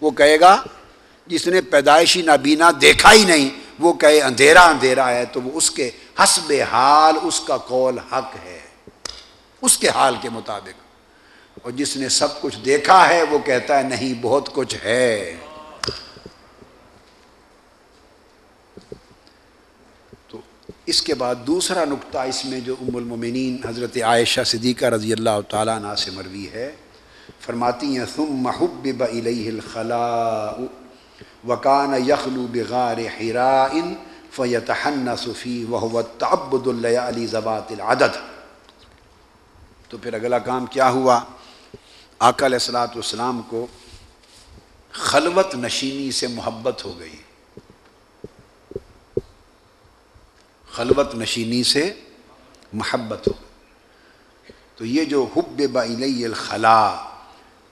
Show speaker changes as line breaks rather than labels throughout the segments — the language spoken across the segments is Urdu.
وہ کہے گا، جس نے پیدائشی نابینا دیکھا ہی نہیں، وہ کہے اندھیرا اندھیرا ہے، تو وہ اس کے حسب حال، اس کا قول حق ہے۔ اس کے حال کے مطابق۔ اور جس نے سب کچھ دیکھا ہے، وہ کہتا ہے نہیں، بہت کچھ ہے۔ تو اس کے بعد دوسرا نقطہ اس میں جو ام المومنین حضرت عائشہ صدیقہ رضی اللہ تعالیٰ عنہ سے مروی ہے۔ فرماتی ہیں، ثم حبب الیہ الخلاء وکان یخلو بغار حراء فیتحنس فی وهو التعبد اللیالی زبات العدد۔ تو پھر اگلا کام کیا ہوا؟ آقا علیہ السلاۃ والسلام کو خلوت نشینی سے محبت ہو گئی۔ خلوت نشینی سے محبت ہو تو یہ جو حب بلی الخلا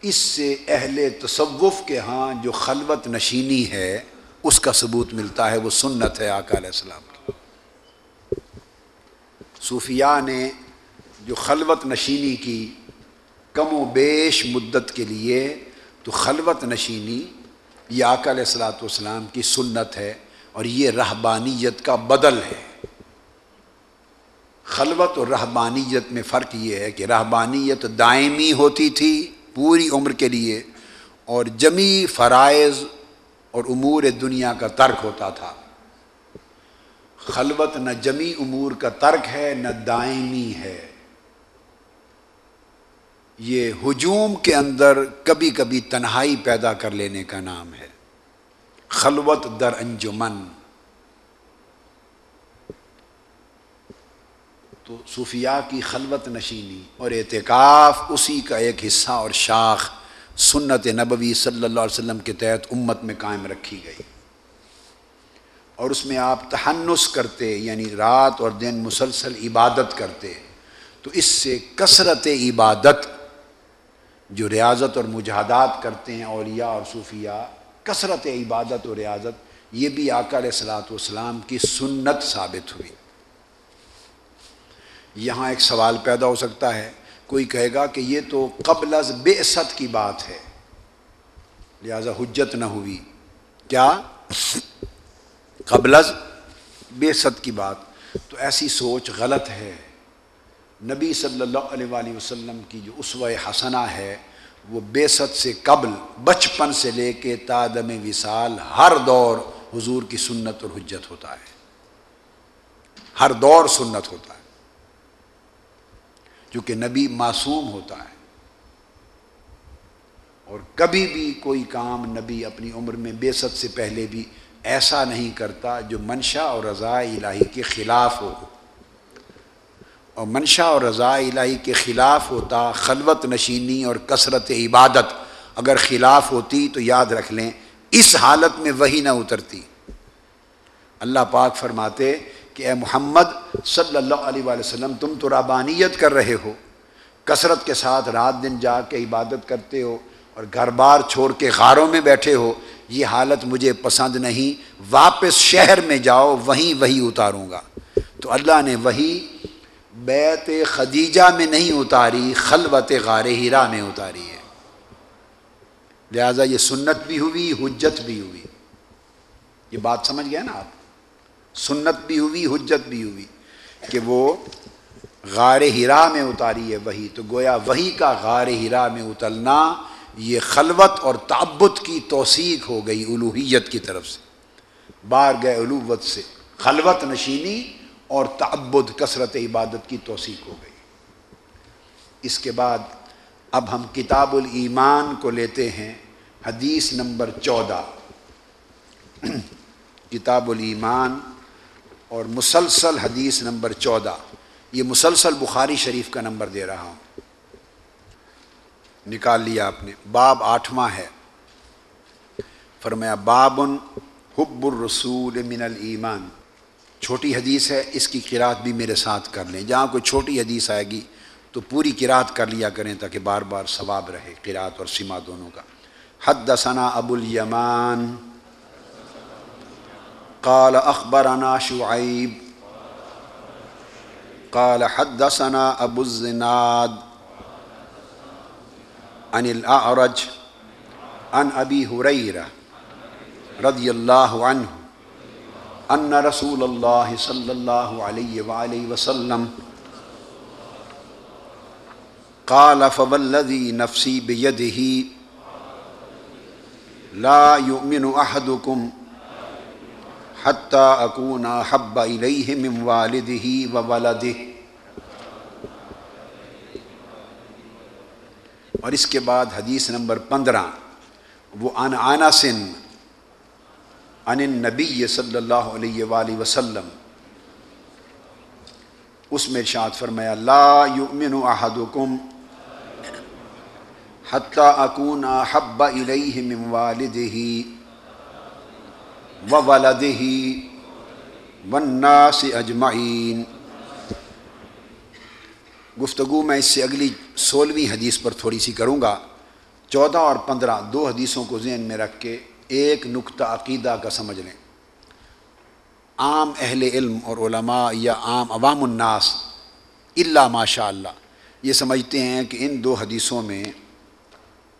اس سے اہل تصوف کے ہاں جو خلوت نشینی ہے، اس کا ثبوت ملتا ہے، وہ سنت ہے آقا علیہ السلام کی۔ صوفیاء نے جو خلوت نشینی کی کم و بیش مدت کے لیے، تو خلوت نشینی یہ آقا علیہ السلاۃ والسلام کی سنت ہے اور یہ رہبانیت کا بدل ہے۔ خلوت اور رہبانیت میں فرق یہ ہے کہ رہبانیت دائمی ہوتی تھی پوری عمر کے لیے اور جمی فرائض اور امور دنیا کا ترک ہوتا تھا۔ خلوت نہ جمی امور کا ترک ہے، نہ دائمی ہے۔ یہ ہجوم کے اندر کبھی کبھی تنہائی پیدا کر لینے کا نام ہے۔ خلوت در انجمن۔ تو صوفیاء کی خلوت نشینی اور اعتکاف اسی کا ایک حصہ اور شاخ سنت نبوی صلی اللہ علیہ وسلم کے تحت امت میں قائم رکھی گئی۔ اور اس میں آپ تہنس کرتے یعنی رات اور دن مسلسل عبادت کرتے، تو اس سے کثرت عبادت جو ریاضت اور مجاہدات کرتے ہیں، اولیاء اور صوفیاء، کثرت عبادت اور ریاضت، یہ بھی آقا علیہ السلاۃ والسلام کی سنت ثابت ہوئی۔ یہاں ایک سوال پیدا ہو سکتا ہے۔ کوئی کہے گا کہ یہ تو قبل از بے کی بات ہے۔ لہذا حجت نہ ہوئی۔ کیا؟ قبل از بے کی بات۔ تو ایسی سوچ غلط ہے۔ نبی صلی اللہ علیہ وآلہ وسلم کی جو اسوہ حسنہ ہے، وہ بے سے قبل، بچپن سے لے کے تادم وصال ہر دور حضور کی سنت اور حجت ہوتا ہے۔ ہر دور سنت ہوتا ہے۔ کیونکہ نبی معصوم ہوتا ہے۔ اور کبھی بھی کوئی کام نبی اپنی عمر میں بے سے پہلے بھی ایسا نہیں کرتا جو منشا اور رضاء الہی کے خلاف ہو۔ اور منشا اور رضاء الہی کے خلاف ہوتا خلوت نشینی اور کثرت عبادت۔ اگر خلاف ہوتی تو یاد رکھ لیں، اس حالت میں وہی نہ اترتی۔ اللہ پاک فرماتے کہ اے محمد صلی اللہ علیہ وآلہ وسلم، تم تو رابانیت کر رہے ہو، کثرت کے ساتھ رات دن جا کے عبادت کرتے ہو اور گھر بار چھوڑ کے غاروں میں بیٹھے ہو، یہ حالت مجھے پسند نہیں، واپس شہر میں جاؤ، وہیں وہی اتاروں گا۔ تو اللہ نے وہی بیت خدیجہ میں نہیں اتاری، خلوت غار ہیرا میں اتاری ہے۔ لہٰذا یہ سنت بھی ہوئی، حجت بھی ہوئی۔ یہ بات سمجھ گیا نا آپ؟ سنت بھی ہوئی، حجت بھی ہوئی کہ وہ غار ہرا میں اتاری ہے وہی۔ تو گویا وہی کا غار ہرا میں اترنا یہ خلوت اور تعبت کی توثیق ہو گئی الوحیت کی طرف سے۔ بار گئے الوت سے۔ خلوت نشینی اور تعبد، کثرت عبادت کی توثیق ہو گئی۔ اس کے بعد اب ہم کتاب الایمان کو لیتے ہیں، حدیث نمبر چودہ۔ کتاب الایمان اور مسلسل حدیث نمبر چودہ۔ یہ مسلسل بخاری شریف کا نمبر دے رہا ہوں۔ نکال لیا آپ نے۔ باب آٹھواں ہے۔ فرمایا، بابن حب الرسول من الایمان۔ چھوٹی حدیث ہے، اس کی قرات بھی میرے ساتھ کر لیں۔ جہاں کوئی چھوٹی حدیث آئے گی تو پوری قرات کر لیا کریں تاکہ بار بار ثواب رہے قرات اور سما دونوں کا۔ حد دسنا ابو الیمان۔ قال اخبرنا شعيب. قال حدثنا ابو الزناد عن الاعرج ان ابی حریرہ رضی اللہ عنہ ان رسول اللہ صلی اللہ علیہ وآلہ وسلم قال فوالذی نفسی بیدہی لا يؤمن احدكم حتى اكون احب اليه من والده وولده. اور اس کے بعد حدیث نمبر پندرہ، وہ ان آنا سن ان نبی صلی اللہ علیہ وآلہ وسلم، اس میں ارشاد فرمایا، لا یؤمن احدکم حتی اکون حب الیہ من والدہی والدہ وولدہ والناس اجمعین گفتگو میں اس سے اگلی سولہویں حدیث پر تھوڑی سی کروں گا۔ چودہ اور پندرہ دو حدیثوں کو ذہن میں رکھ کے ایک نقطہ عقیدہ کا سمجھ لیں۔ عام اہل علم اور علماء یا عام عوام الناس اللہ ماشاء اللہ یہ سمجھتے ہیں کہ ان دو حدیثوں میں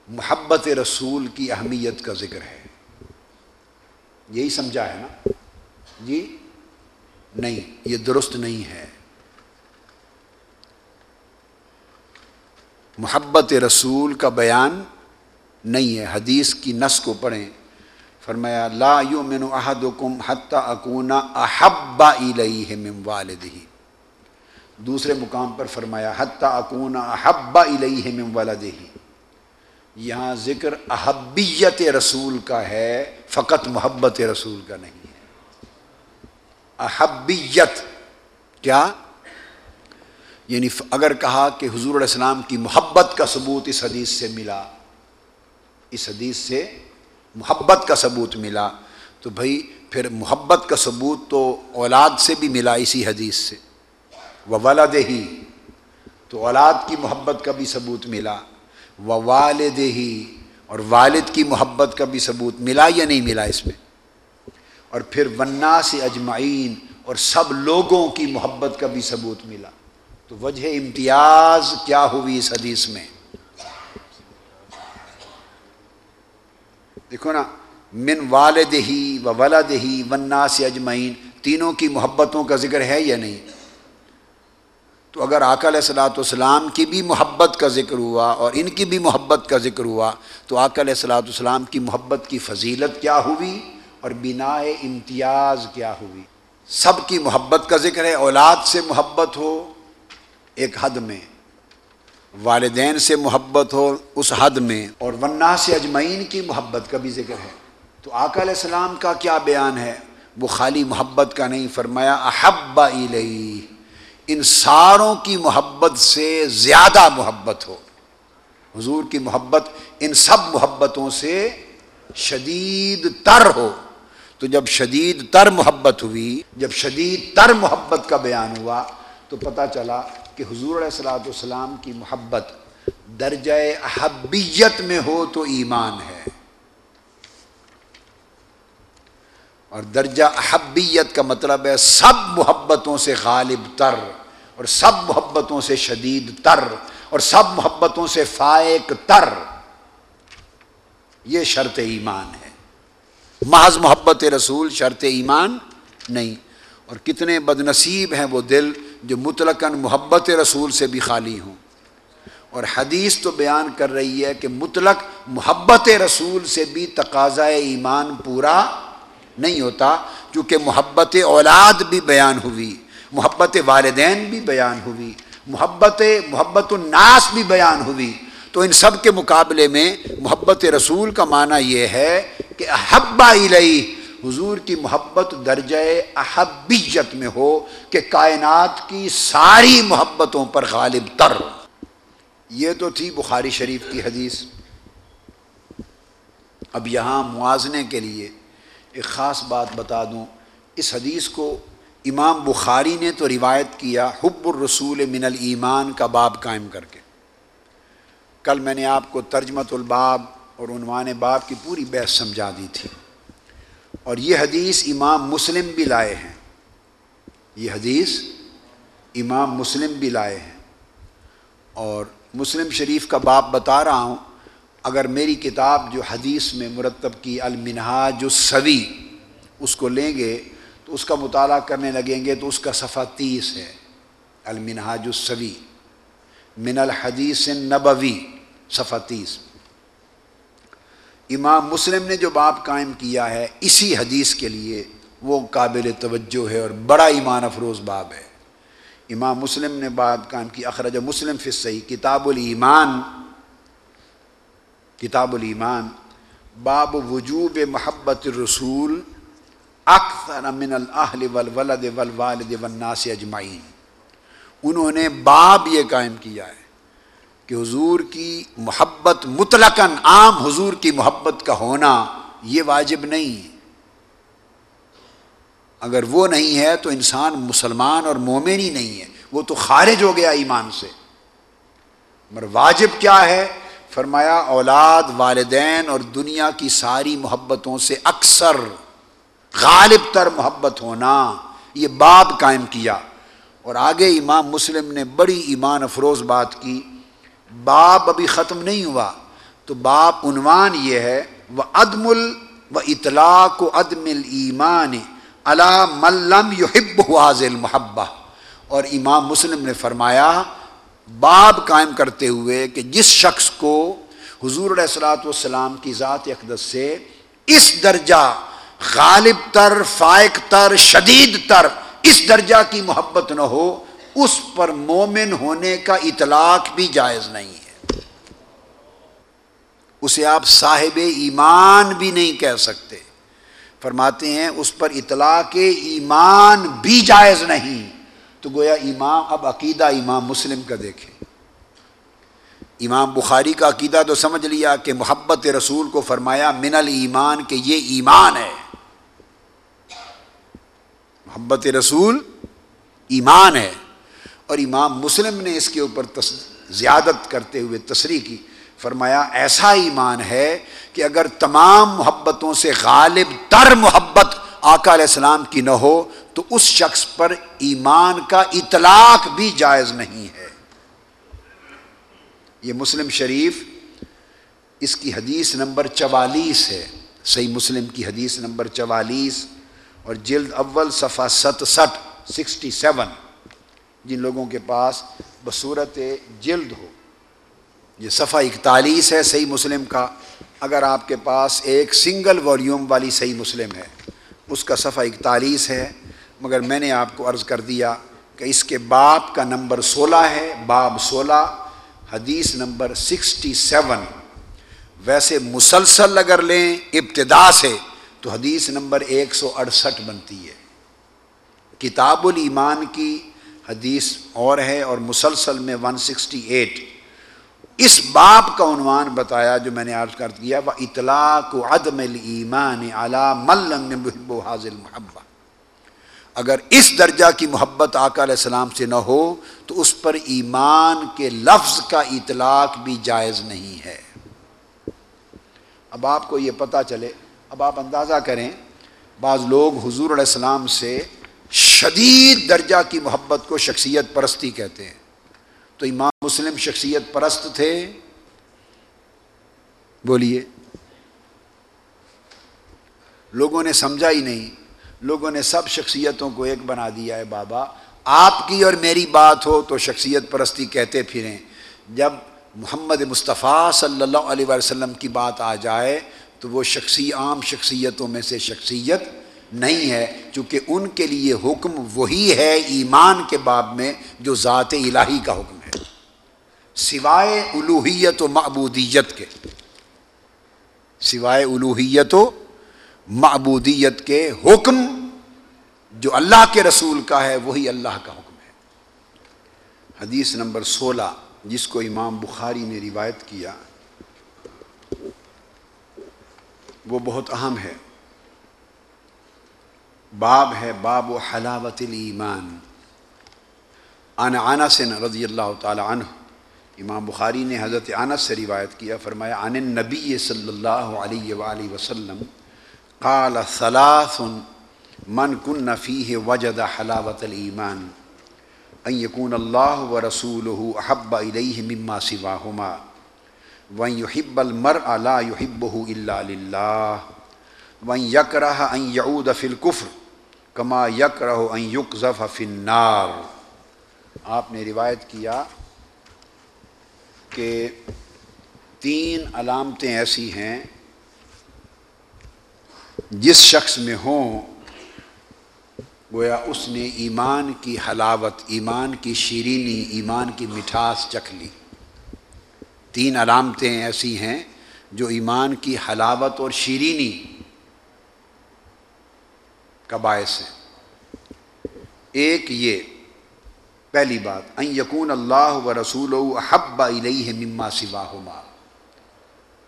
محبت رسول کی اہمیت کا ذکر ہے۔ یہی سمجھا ہے نا؟ جی؟ نہیں، یہ درست نہیں ہے۔ محبت رسول کا بیان نہیں ہے۔ حدیث کی نس کو پڑھیں۔ فرمایا، لا یؤمن احدکم حتی اکون احب الیہ من والدہ۔ دوسرے مقام پر فرمایا، حتی اکون احب الیہ من والدہ۔ یہاں ذکر احبیت رسول کا ہے، فقط محبت رسول کا نہیں ہے۔ احبیت، کیا؟ یعنی اگر کہا کہ حضور علیہ السلام کی محبت کا ثبوت اس حدیث سے ملا، اس حدیث سے محبت کا ثبوت ملا، تو بھائی پھر محبت کا ثبوت تو اولاد سے بھی ملا اسی حدیث سے۔ وہ والد ہی، تو اولاد کی محبت کا بھی ثبوت ملا۔ و والد ہی اور والد کی محبت کا بھی ثبوت ملا یا نہیں ملا اس میں؟ اور پھر ونا سے اجمعین، اور سب لوگوں کی محبت کا بھی ثبوت ملا۔ تو وجہ امتیاز کیا ہوئی اس حدیث میں؟ دیکھو نا، من والد ہی و ولد ہی ونا سے اجمعین، تینوں کی محبتوں کا ذکر ہے یا نہیں؟ تو اگر آقا علیہ السلاۃ والسلام کی بھی محبت کا ذکر ہوا اور ان کی بھی محبت کا ذکر ہوا تو آقا علیہ السلاۃ والسلام کی محبت کی فضیلت کیا ہوئی اور بنا امتیاز کیا ہوئی؟ سب کی محبت کا ذکر ہے، اولاد سے محبت ہو ایک حد میں، والدین سے محبت ہو اس حد میں اور ورنہ سے اجمعین کی محبت کا بھی ذکر ہے۔ تو آقا علیہ السلام کا کیا بیان ہے؟ وہ خالی محبت کا نہیں، فرمایا، احب الی ان ساروں کی محبت سے زیادہ محبت ہو۔ حضور کی محبت ان سب محبتوں سے شدید تر ہو۔ تو جب شدید تر محبت ہوئی، جب شدید تر محبت کا بیان ہوا، تو پتہ چلا کہ حضور علیہ السلاۃ والسلام کی محبت درجہ احبیت میں ہو تو ایمان ہے۔ اور درجہ احبیت کا مطلب ہے سب محبتوں سے غالب تر اور سب محبتوں سے شدید تر اور سب محبتوں سے فائق تر۔ یہ شرط ایمان ہے۔ محض محبت رسول شرط ایمان نہیں۔ اور کتنے بد نصیب ہیں وہ دل جو مطلق محبت رسول سے بھی خالی ہوں۔ اور حدیث تو بیان کر رہی ہے کہ مطلق محبت رسول سے بھی تقاضا ایمان پورا نہیں ہوتا، کیونکہ محبت اولاد بھی بیان ہوئی، محبت والدین بھی بیان ہوئی، محبت محبت الناس بھی بیان ہوئی۔ تو ان سب کے مقابلے میں محبت رسول کا معنی یہ ہے کہ احبا الیہ، حضور کی محبت درجہ احبیت میں ہو کہ کائنات کی ساری محبتوں پر غالب تر۔ یہ تو تھی بخاری شریف کی حدیث۔ اب یہاں موازنے کے لیے ایک خاص بات بتا دوں۔ اس حدیث کو امام بخاری نے تو روایت کیا، حب الرسول من الایمان کا باب قائم کر کے۔ کل میں نے آپ کو ترجمت الباب اور عنوان باب کی پوری بحث سمجھا دی تھی۔ اور یہ حدیث امام مسلم بھی لائے ہیں۔ یہ حدیث امام مسلم بھی لائے ہیں۔ اور مسلم شریف کا باپ بتا رہا ہوں اگر میری کتاب جو حدیث میں مرتب کی المنہاج جو سوی اس کو لیں گے تو اس کا مطالعہ کرنے لگیں گے تو اس کا صفحہ تیس ہے، المنہاج السوی، من الحدیث نبوی صفحہ تیس۔ امام مسلم نے جو باب قائم کیا ہے اسی حدیث کے لیے وہ قابل توجہ ہے اور بڑا ایمان افروز باب ہے۔ امام مسلم نے باب قائم کی، اخرج مسلم فی صحیح کتاب الایمان کتاب الایمان، باب وجوب محبت الرسول اکثر من الاہل والولد والوالد والناس اجمعین۔ انہوں نے باب یہ قائم کیا ہے کہ حضور کی محبت مطلقاً عام حضور کی محبت کا ہونا یہ واجب نہیں۔ اگر وہ نہیں ہے تو انسان مسلمان اور مومن ہی نہیں ہے، وہ تو خارج ہو گیا ایمان سے۔ مگر واجب کیا ہے؟ فرمایا، اولاد، والدین اور دنیا کی ساری محبتوں سے اکثر غالب تر محبت ہونا، یہ باب قائم کیا۔ اور آگے امام مسلم نے بڑی ایمان افروز بات کی، باب ابھی ختم نہیں ہوا۔ تو باب عنوان یہ ہے وہ عدم ال و اطلاق و عدم المان علا ملم یحب حاضل محبہ اور امام مسلم نے فرمایا باب قائم کرتے ہوئے کہ جس شخص کو حضور علیہ السلاۃ والسلام کی ذات اقدس سے اس درجہ غالب تر، فائق تر، شدید تر، اس درجہ کی محبت نہ ہو، اس پر مومن ہونے کا اطلاق بھی جائز نہیں ہے۔ اسے آپ صاحب ایمان بھی نہیں کہہ سکتے۔ فرماتے ہیں اس پر اطلاق ایمان بھی جائز نہیں۔ تو گویا امام اب عقیدہ امام مسلم کا دیکھیں۔ امام بخاری کا عقیدہ تو سمجھ لیا کہ محبت رسول کو فرمایا، من المان کہ یہ ایمان ہے۔ محبت رسول ایمان ہے۔ اور امام مسلم نے اس کے اوپر زیادت کرتے ہوئے تصریح کی۔ فرمایا، ایسا ایمان ہے کہ اگر تمام محبتوں سے غالب تر محبت آقا علیہ السلام کی نہ ہو تو اس شخص پر ایمان کا اطلاق بھی جائز نہیں ہے۔ یہ مسلم شریف اس کی حدیث نمبر چوالیس ہے۔ صحیح مسلم کی حدیث نمبر چوالیس اور جلد اول صفحہ ستسٹھ، سکسٹی سیون۔ جن لوگوں کے پاس بصورت جلد ہو۔ یہ صفحہ اکتالیس ہے صحیح مسلم کا۔ اگر آپ کے پاس ایک سنگل والیوم والی صحیح مسلم ہے، اس کا صفحہ اکتالیس ہے۔ مگر میں نے آپ کو عرض کر دیا کہ اس کے باپ کا نمبر سولہ ہے، باب سولہ، حدیث نمبر سکسٹی سیون۔ ویسے مسلسل اگر لیں، ابتدا سے تو حدیث نمبر ایک سو اڑسٹھ بنتی ہے۔ کتاب الایمان کی حدیث اور ہے اور مسلسل میں ون سکسٹی ایٹ اس باپ کا عنوان بتایا جو میں نے عرض کر دیا وہ اطلاق و عدم المان اعلیٰ ملنگ حاضل محبت اگر اس درجہ کی محبت آقا علیہ السلام سے نہ ہو، تو اس پر ایمان کے لفظ کا اطلاق بھی جائز نہیں ہے۔ اب آپ کو یہ پتہ چلے، اب آپ اندازہ کریں، بعض لوگ حضور علیہ السلام سے شدید درجہ کی محبت کو شخصیت پرستی کہتے ہیں۔ تو امام مسلم شخصیت پرست تھے؟ بولیے۔ لوگوں نے سمجھا ہی نہیں۔ لوگوں نے سب شخصیتوں کو ایک بنا دیا ہے بابا۔ آپ کی اور میری بات ہو تو شخصیت پرستی کہتے پھریں۔ جب محمد مصطفیٰ صلی اللہ علیہ وسلم کی بات آ جائے تو وہ شخصی عام شخصیتوں میں سے شخصیت نہیں ہے، چونکہ ان کے لیے حکم وہی ہے ایمان کے باب میں جو ذات الہی کا حکم ہے۔ سوائے الوحیت و معبودیت کے۔ سوائے الوحیت و معبودیت کے حکم جو اللہ کے رسول کا ہے، وہی اللہ کا حکم ہے۔ حدیث نمبر سولہ، جس کو امام بخاری نے روایت کیا، وہ بہت اہم ہے۔ باب ہے، باب و حلاوت الایمان۔ ان انس رضی اللہ تعالی عنہ، امام بخاری نے حضرت انس سے روایت کیا، فرمایا، عن النبی صلی اللہ علیہ وآلہ وسلم قال ثلاث من كن فيه وجد حلاوة الإيمان. أن يكون الله ورسوله أحب إليه مما سواهما. ون یحب المر اللہ یحب اللہ ون یک رہا یعود فل کفر کما یک رہو یق ذف فنار آپ نے روایت کیا کہ تین علامتیں ایسی ہیں جس شخص میں ہوں، گویا اس نے ایمان کی حلاوت، ایمان کی شیرینی، ایمان کی مٹھاس چکھ لی۔ تین علامتیں ایسی ہیں جو ایمان کی حلاوت اور شیرینی کا باعث ہے ایک یہ، پہلی بات، ان یقون اللہ و رسول و حب علیہ مما سوا ہما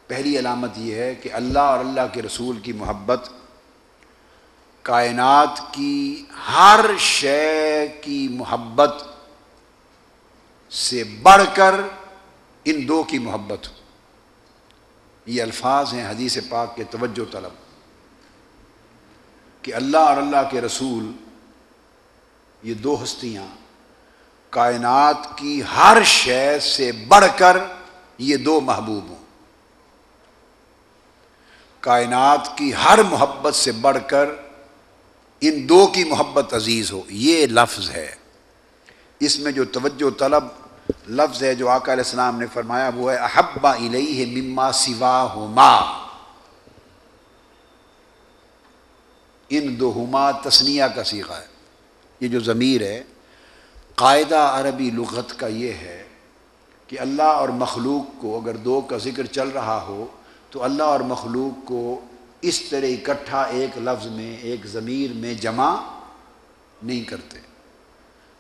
پہلی علامت یہ ہے کہ اللہ اور اللہ کے رسول کی محبت کائنات کی ہر شے کی محبت سے بڑھ کر ان دو کی محبت ہو۔ یہ الفاظ ہیں حدیث پاک کے توجہ طلب۔ کہ اللہ اور اللہ کے رسول، یہ دو ہستیاں، کائنات کی ہر شے سے بڑھ کر یہ دو محبوب ہوں۔ کائنات کی ہر محبت سے بڑھ کر ان دو کی محبت عزیز ہو، یہ لفظ ہے۔ اس میں جو توجہ طلب لفظ ہے، جو آقا علیہ السلام نے فرمایا، وہ ہے احبا الیہ مما سوا ہوما ان دو ہما تسنیہ کا سیکھا ہے۔ یہ جو ضمیر ہے، قاعدہ عربی لغت کا یہ ہے کہ اللہ اور مخلوق کو اگر دو کا ذکر چل رہا ہو تو اللہ اور مخلوق کو اس طرح اکٹھا ایک لفظ میں، ایک ضمیر میں جمع نہیں کرتے۔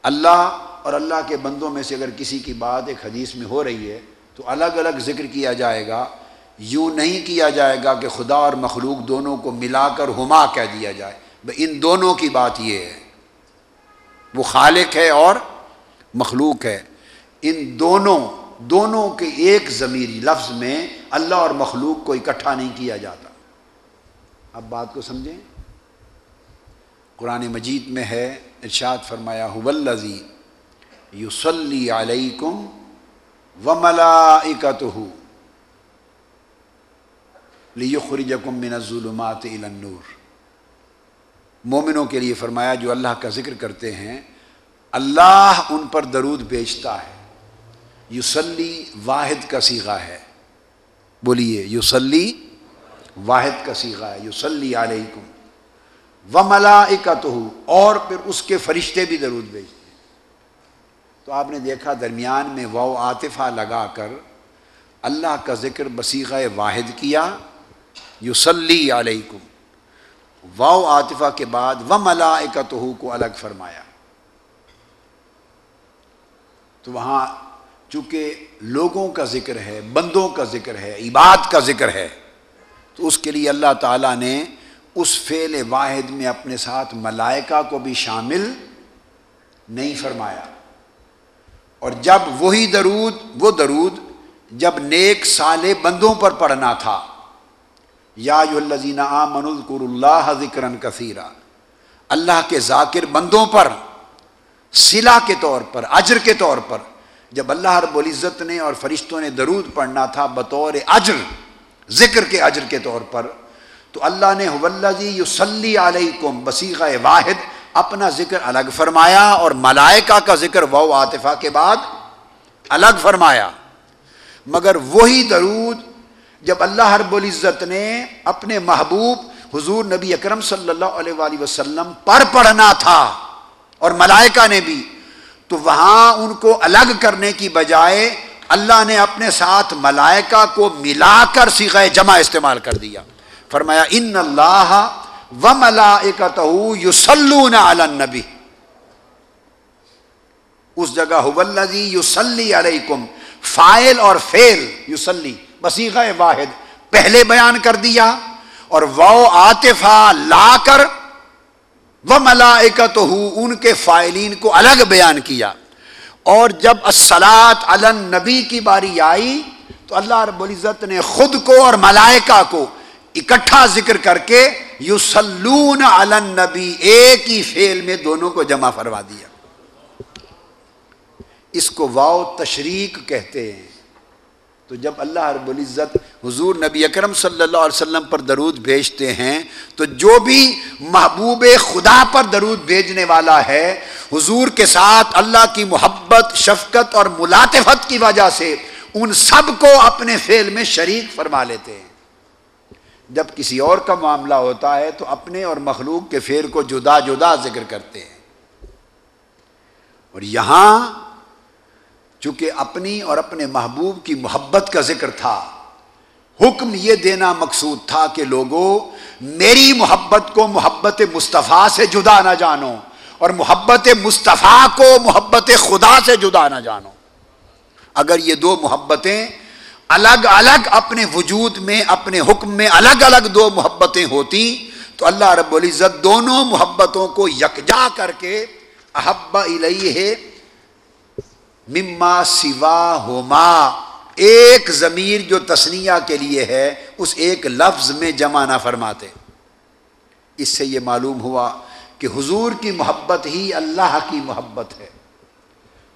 اللہ اور اللہ کے بندوں میں سے اگر کسی کی بات ایک حدیث میں ہو رہی ہے، تو الگ الگ ذکر کیا جائے گا۔ یوں نہیں کیا جائے گا کہ خدا اور مخلوق دونوں کو ملا کر ہما کہہ دیا جائے۔ ان دونوں کی بات یہ ہے۔ وہ خالق ہے اور مخلوق ہے۔ ان دونوں دونوں کے ایک ضمیری لفظ میں اللہ اور مخلوق کو اکٹھا نہیں کیا جاتا۔ اب بات کو سمجھیں۔ قرآن مجید میں ہے، ارشاد فرمایا ولزی یوسلی علیکم و ملا لیخرجکم من الظلمات الى النور۔ مومنوں کے لیے فرمایا، جو اللہ کا ذکر کرتے ہیں، اللہ ان پر درود بیچتا ہے۔ یوسلی واحد کا سیغہ ہے۔ بولیے یوسلی واحد کا سیغہ ہے۔ یوسلی علیکم و ملا اور پھر اس کے فرشتے بھی درود بھیجتے ہیں۔ تو آپ نے دیکھا درمیان میں و عاطفہ لگا کر اللہ کا ذکر بسیغہ واحد کیا۔ یوسلی علیکم۔ واؤ عاطفہ کے بعد و ملا کو الگ فرمایا۔ تو وہاں چونکہ لوگوں کا ذکر ہے، بندوں کا ذکر ہے، عباد کا ذکر ہے، تو اس کے لیے اللہ تعالیٰ نے اس فعل واحد میں اپنے ساتھ ملائکہ کو بھی شامل نہیں فرمایا۔ اور جب وہی درود، وہ درود جب نیک سالے بندوں پر پڑھنا تھا، یا الزین آ منظر اللہ ذکر کثیرہ اللہ کے ذاکر بندوں پر سلا کے طور پر، اجر کے طور پر جب اللہ رب العزت نے اور فرشتوں نے درود پڑھنا تھا بطور اجر، ذکر کے اجر کے طور پر، تو اللہ نے ولزی یوسلی علیکم بسیغ واحد، اپنا ذکر الگ فرمایا اور ملائکہ کا ذکر و عاطفہ کے بعد الگ فرمایا۔ مگر وہی درود جب اللہ رب العزت نے اپنے محبوب حضور نبی اکرم صلی اللہ علیہ وآلہ وسلم پر پڑھنا تھا اور ملائکہ نے بھی تو وہاں ان کو الگ کرنے کی بجائے اللہ نے اپنے ساتھ ملائکہ کو ملا کر سیکھا جمع استعمال کر دیا۔ فرمایا، ان اللہ و ملائکتہ یسلون علی النبی اس جگہ یوسلی علیکم فائل اور فیل یوسلی بسیغہ واحد، پہلے بیان کر دیا اور وہ آتفا لا کر وہ ملائکت ان کے فائلین کو الگ بیان کیا۔ اور جب اسلات النبی کی باری آئی، تو اللہ رب العزت نے خود کو اور ملائکہ کو اکٹھا ذکر کر کے یو سلون النبی، ایک ہی فیل میں دونوں کو جمع فرما دیا۔ اس کو واؤ تشریق کہتے ہیں۔ تو جب اللہ رب العزت حضور نبی اکرم صلی اللہ علیہ وسلم پر درود بھیجتے ہیں، تو جو بھی محبوب خدا پر درود بھیجنے والا ہے، حضور کے ساتھ اللہ کی محبت، شفقت اور ملاطفت کی وجہ سے ان سب کو اپنے فعل میں شریک فرما لیتے ہیں۔ جب کسی اور کا معاملہ ہوتا ہے، تو اپنے اور مخلوق کے فعل کو جدا جدا ذکر کرتے ہیں۔ اور یہاں چونکہ اپنی اور اپنے محبوب کی محبت کا ذکر تھا۔ حکم یہ دینا مقصود تھا کہ لوگوں میری محبت کو محبت مصطفیٰ سے جدا نہ جانو اور محبت مصطفیٰ کو محبت خدا سے جدا نہ جانو۔ اگر یہ دو محبتیں الگ الگ اپنے وجود میں، اپنے حکم میں الگ الگ دو محبتیں ہوتی، تو اللہ رب العزت دونوں محبتوں کو یکجا کر کے احبا الیہ مما سوا ہوما ایک ضمیر جو تسنیہ کے لیے ہے، اس ایک لفظ میں جمع نہ فرماتے۔ اس سے یہ معلوم ہوا کہ حضور کی محبت ہی اللہ کی محبت ہے۔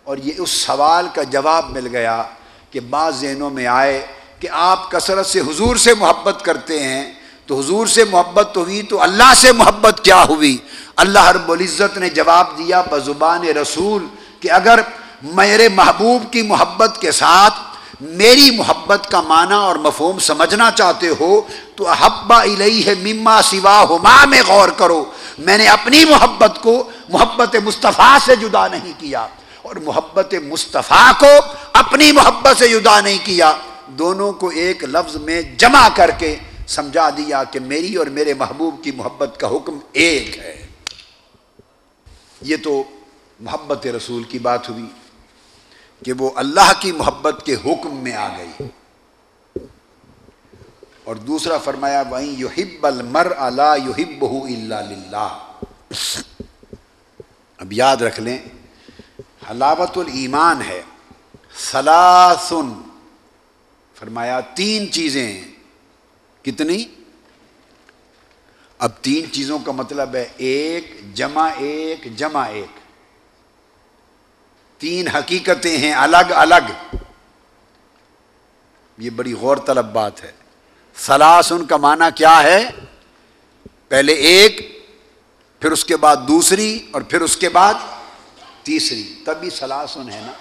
اور یہ اس سوال کا جواب مل گیا کہ بعض ذہنوں میں آئے کہ آپ کثرت سے حضور سے محبت کرتے ہیں، تو حضور سے محبت تو ہوئی، تو اللہ سے محبت کیا ہوئی؟ اللہ رب العزت نے جواب دیا بزبان رسول کہ اگر میرے محبوب کی محبت کے ساتھ میری محبت کا معنی اور مفہوم سمجھنا چاہتے ہو تو احبا الیہ مما سوا ہما میں غور کرو۔ میں نے اپنی محبت کو محبت مصطفیٰ سے جدا نہیں کیا اور محبت مصطفیٰ کو اپنی محبت سے جدا نہیں کیا۔ دونوں کو ایک لفظ میں جمع کر کے سمجھا دیا کہ میری اور میرے محبوب کی محبت کا حکم ایک ہے۔ یہ تو محبت رسول کی بات ہوئی۔ کہ وہ اللہ کی محبت کے حکم میں آ گئی۔ اور دوسرا فرمایا وہیں یوہب المر اللہ یوہب اللہ اب یاد رکھ لیں، حلاوت الایمان ہے۔ سلاسن فرمایا، تین چیزیں۔ کتنی؟ اب تین چیزوں کا مطلب ہے، ایک، جمع ایک جمع ایک۔ تین حقیقتیں ہیں الگ الگ۔ یہ بڑی غور طلب بات ہے۔ سلاسن کا معنی کیا ہے؟ پہلے ایک، پھر اس کے بعد دوسری اور پھر اس کے بعد تیسری۔ تبھی سلاسن ہے نا۔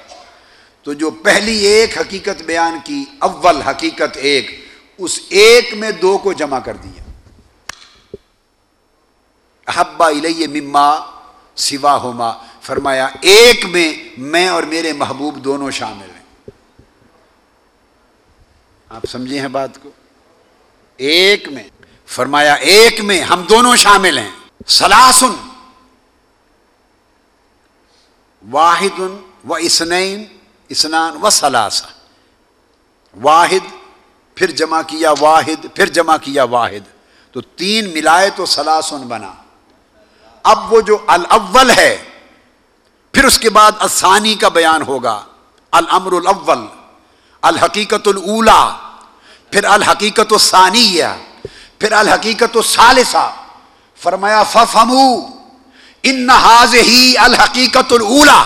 تو جو پہلی ایک حقیقت بیان کی، اول حقیقت ایک، اس ایک میں دو کو جمع کر دیا احبا الیہ مما سوا ہوما فرمایا، ایک میں میں اور میرے محبوب دونوں شامل ہیں۔ آپ سمجھے ہیں بات کو؟ ایک میں، فرمایا، ایک میں ہم دونوں شامل ہیں۔ سلاسن واحد و اسنین اسنان و سلاسا واحد، پھر جمع کیا واحد، پھر جمع کیا واحد۔ تو تین ملائے تو سلاسن بنا۔ اب وہ جو الاول ہے پھر اس کے بعد آسانی کا بیان ہوگا، الامر الاول الحقیقت الا پھر الحقیقت الثانیہ، پھر الحقیقت الثالثہ۔ فرمایا ففہمو ان ہی الحقیقت الا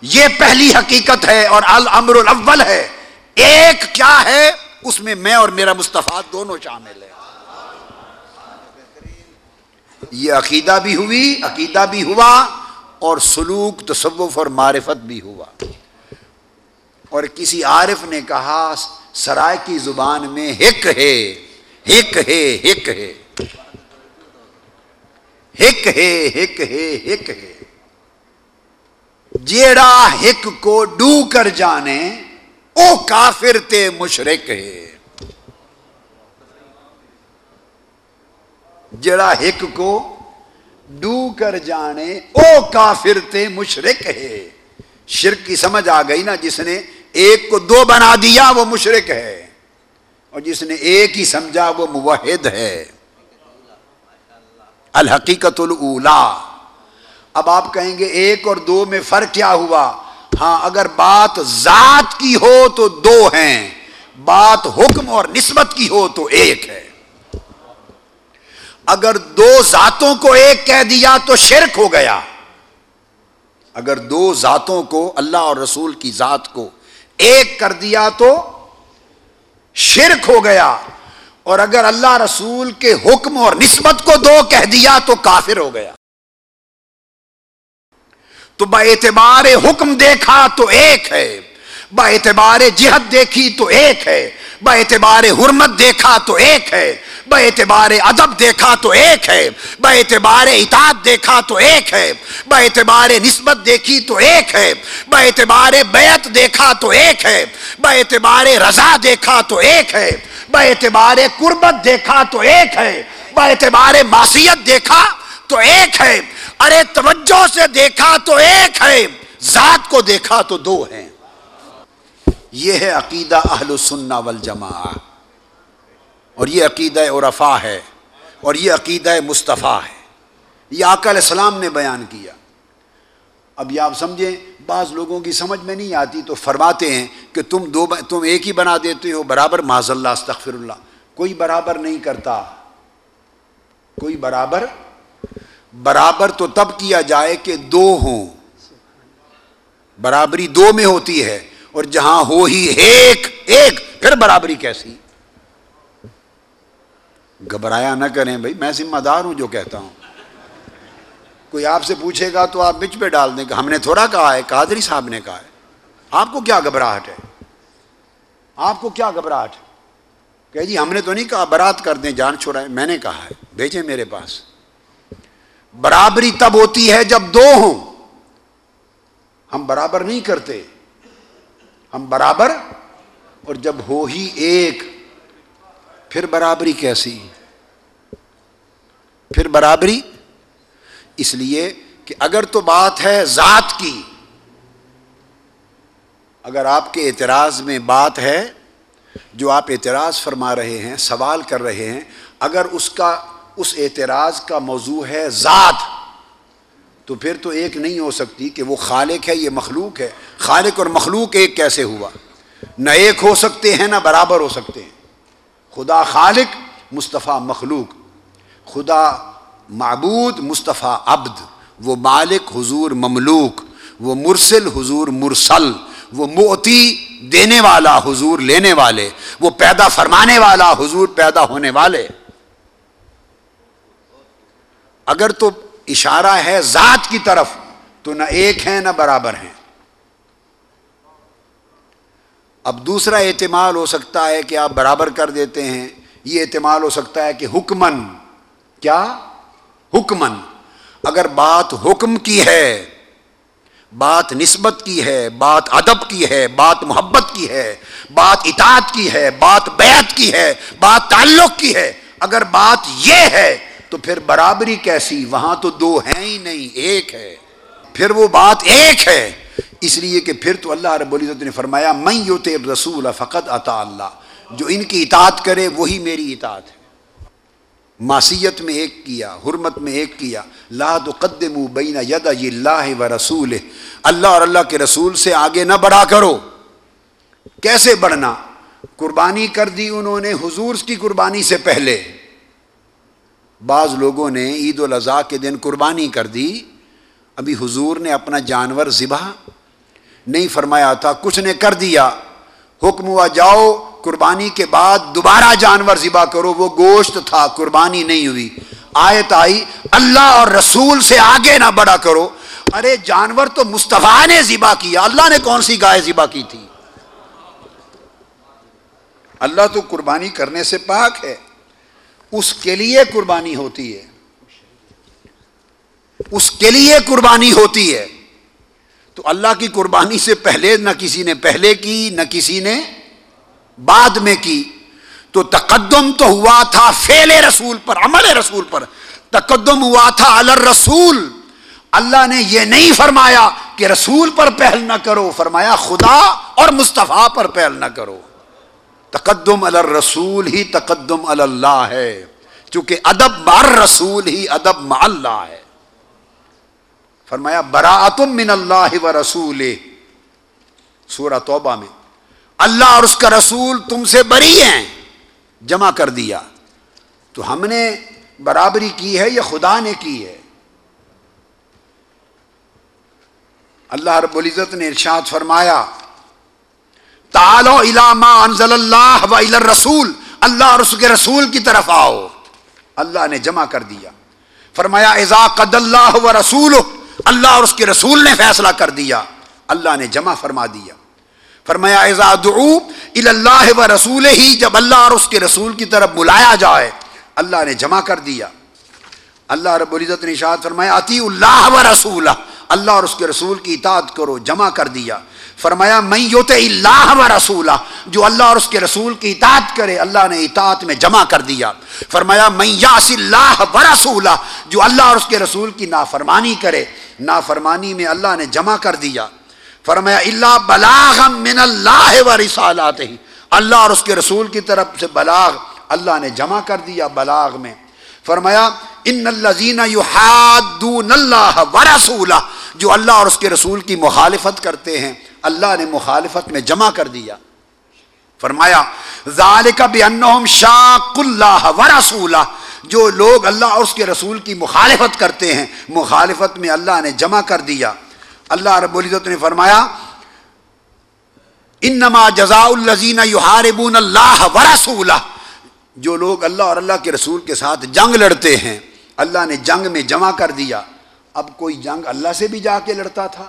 یہ پہلی حقیقت ہے اور الامر الاول ہے۔ ایک کیا ہے؟ اس میں میں اور میرا مصطفیٰ دونوں شامل ہیں۔ یہ عقیدہ بھی ہوئی، عقیدہ بھی ہوا اور سلوک، تصوف اور معرفت بھی ہوا۔ اور کسی عارف نے کہا، سرائے کی زبان میں ہک ہے ہک ہے ہک ہے۔ ہک ہے ہک ہے ہک ہے۔ جیڑا ہک کو ڈو کر جانے، او کافر تے مشرک ہے۔ جڑا ہک کو ڈو کر جانے، او کافر تے مشرک ہے۔ شرک کی سمجھ آ گئی نا، جس نے ایک کو دو بنا دیا، وہ مشرک ہے۔ اور جس نے ایک ہی سمجھا، وہ موحد ہے۔ الحقیقت الا اب آپ کہیں گے، ایک اور دو میں فرق کیا ہوا؟ ہاں اگر بات ذات کی ہو تو دو ہیں، بات حکم اور نسبت کی ہو تو ایک ہے۔ اگر دو ذاتوں کو ایک کہہ دیا تو شرک ہو گیا۔ اگر دو ذاتوں کو اللہ اور رسول کی ذات کو ایک کر دیا تو شرک ہو گیا۔ اور اگر اللہ رسول کے حکم اور نسبت کو دو کہہ دیا تو کافر ہو گیا۔ تو با اعتبار حکم دیکھا تو ایک ہے۔ با اعتبار جہد دیکھی تو ایک ہے با اعتبار حرمت دیکھا تو ایک ہے با اعتبار ادب دیکھا تو ایک ہے با اعتبار اطاعت دیکھا تو ایک ہے با اعتبار نسبت دیکھی تو ایک ہے با اعتبار بیعت دیکھا تو ایک ہے با اعتبار رضا دیکھا تو ایک ہے با اعتبار قربت دیکھا تو ایک ہے با اعتبار معصیت دیکھا تو ایک ہے ارے توجہ سے دیکھا تو ایک ہے ذات کو دیکھا تو دو ہیں یہ ہے عقیدہ اہل سننا والجماع اور یہ عقیدہ عرفا ہے اور یہ عقیدہ مصطفیٰ ہے۔ یہ آقا علیہ السلام نے بیان کیا۔ اب یہ آپ سمجھیں، بعض لوگوں کی سمجھ میں نہیں آتی تو فرماتے ہیں کہ تم دو تم ایک ہی بنا دیتے ہو، برابر معذ اللہ استغفر اللہ کوئی برابر نہیں کرتا۔ کوئی برابر؟ برابر تو تب کیا جائے کہ دو ہوں۔ برابری دو میں ہوتی ہے۔ اور جہاں ہو ہی ایک ایک، پھر برابری کیسی؟ گھبرایا نہ کریں بھائی، میں ذمہ دار ہوں جو کہتا ہوں۔ کوئی آپ سے پوچھے گا تو آپ بچ پہ ڈال دیں کہ ہم نے تھوڑا کہا ہے، قادری صاحب نے کہا ہے۔ آپ کو کیا گھبراہٹ ہے؟ آپ کو کیا گھبراہٹ ہے؟ کہ جی ہم نے تو نہیں کہا، برات کر دیں، جان چھوڑائیں میں نے کہا ہے، بھیجیں میرے پاس۔ برابری تب ہوتی ہے جب دو ہوں۔ ہم برابر نہیں کرتے۔ ہم برابر اور جب ہو ہی ایک، پھر برابری کیسی؟ پھر برابری؟ اس لیے کہ اگر تو بات ہے ذات کی، اگر آپ کے اعتراض میں بات ہے جو آپ اعتراض فرما رہے ہیں، سوال کر رہے ہیں، اگر اس کا، اس اعتراض کا موضوع ہے ذات تو پھر تو ایک نہیں ہو سکتی کہ وہ خالق ہے، یہ مخلوق ہے۔ خالق اور مخلوق ایک کیسے ہوا؟ نہ ایک ہو سکتے ہیں، نہ برابر ہو سکتے ہیں۔ خدا خالق، مصطفیٰ مخلوق۔ خدا معبود، مصطفیٰ عبد۔ وہ مالک، حضور مملوک۔ وہ مرسل، حضور مرسل۔ وہ موتی دینے والا، حضور لینے والے۔ وہ پیدا فرمانے والا، حضور پیدا ہونے والے۔ اگر تو اشارہ ہے ذات کی طرف، تو نہ ایک ہے نہ برابر ہیں۔ اب دوسرا اعتماد ہو سکتا ہے کہ آپ برابر کر دیتے ہیں۔ یہ اعتماد ہو سکتا ہے کہ حکمن، کیا؟ حکمن۔ اگر بات حکم کی ہے، بات نسبت کی ہے، بات ادب کی ہے، بات محبت کی ہے، بات اطاعت کی ہے، بات بیعت کی ہے، بات تعلق کی ہے، اگر بات یہ ہے تو پھر برابری کیسی؟ وہاں تو دو ہیں ہی نہیں، ایک ہے۔ پھر وہ بات ایک ہے۔ اس لیے کہ پھر تو اللہ رب العزت نے فرمایا میں یوت رسول فقط عطا اللہ جو ان کی اطاعت کرے، وہی میری اطاعت ہے۔ معصیت میں ایک کیا، حرمت میں ایک کیا۔ لا تقدم بین ید اللہ و رسول اللہ اور اللہ کے رسول سے آگے نہ بڑھا کرو۔ کیسے بڑھنا؟ قربانی کر دی انہوں نے، حضور کی قربانی سے پہلے۔ بعض لوگوں نے عید الاضحیٰ کے دن قربانی کر دی۔ ابھی حضور نے اپنا جانور ذبح نہیں فرمایا تھا، کچھ نے کر دیا۔ حکم ہوا، جاؤ، قربانی کے بعد دوبارہ جانور ذبح کرو۔ وہ گوشت تھا، قربانی نہیں ہوئی۔ آیت آئی، اللہ اور رسول سے آگے نہ بڑا کرو۔ ارے، جانور تو مصطفیٰ نے ذبح کیا۔ اللہ نے کون سی گائے ذبح کی تھی؟ اللہ تو قربانی کرنے سے پاک ہے۔ اس کے لیے قربانی ہوتی ہے۔ اس کے لیے قربانی ہوتی ہے۔ تو اللہ کی قربانی سے پہلے نہ کسی نے پہلے کی، نہ کسی نے بعد میں کی۔ تو تقدم تو ہوا تھا فیل رسول پر، عمل رسول پر۔ تقدم ہوا تھا الر رسول اللہ نے یہ نہیں فرمایا کہ رسول پر پہل نہ کرو، فرمایا خدا اور مصطفیٰ پر پہل نہ کرو۔ تقدم الر رسول ہی تقدم اللہ ہے۔ چونکہ ادب مار رسول ہی ادب اللہ ہے۔ فرمایا براعتم من اللہ و رسول سورہ توبہ میں، اللہ اور اس کا رسول تم سے بری ہیں۔ جمع کر دیا۔ تو ہم نے برابری کی ہے یا خدا نے کی ہے؟ اللہ رب العزت نے ارشاد فرمایا تالو علامہ انزل اللہ و رسول اللہ اور اس کے رسول کی طرف آؤ۔ اللہ نے جمع کر دیا۔ فرمایا ازا قد اللہ و رسول اللہ اور اس کے رسول نے فیصلہ کر دیا۔ اللہ نے جمع فرما دیا۔ فرمایا ازا دعو اللہ و رسول ہی جب اللہ اور اس کے رسول کی طرف بلایا جائے، اللہ نے جمع کر دیا۔ اللہ رب العزت نے اشاعت فرمایا اتی اللہ و رسول اللہ اور اس کے رسول کی اطاعت کرو، جمع کر دیا۔ فرمایا میں یوت اللہ و رسول جو اللہ اور اس کے رسول کی اطاعت کرے، اللہ نے اطاعت میں جمع کر دیا۔ فرمایا میں یاس اللہ و رسول جو اللہ اور اس کے رسول کی نافرمانی کرے۔ نافرمانی میں اللہ نے جمع کر دیا۔ فرمایا اللہ بلاغ من اللہ و رسالات ہی اللہ اور اس کے رسول کی طرف سے بلاغ اللہ نے جمع کر دیا، بلاغ میں۔ فرمایا، ان الذین یحادون اللہ و رسولہ، جو اللہ اور اس کے رسول کی مخالفت کرتے ہیں۔ اللہ نے مخالفت میں جمع کر دیا۔ فرمایا، ذالک بانہم شاق اللہ و رسولہ، جو لوگ اللہ اور اس کے رسول کی مخالفت کرتے ہیں، مخالفت میں اللہ نے جمع کر دیا۔ اللہ رب العزت نے فرمایا، انما جزاء الذین یحاربون اللہ و جو لوگ اللہ اور اللہ کے رسول کے ساتھ جنگ لڑتے ہیں، اللہ نے جنگ میں جمع کر دیا۔ اب کوئی جنگ اللہ سے بھی جا کے لڑتا تھا۔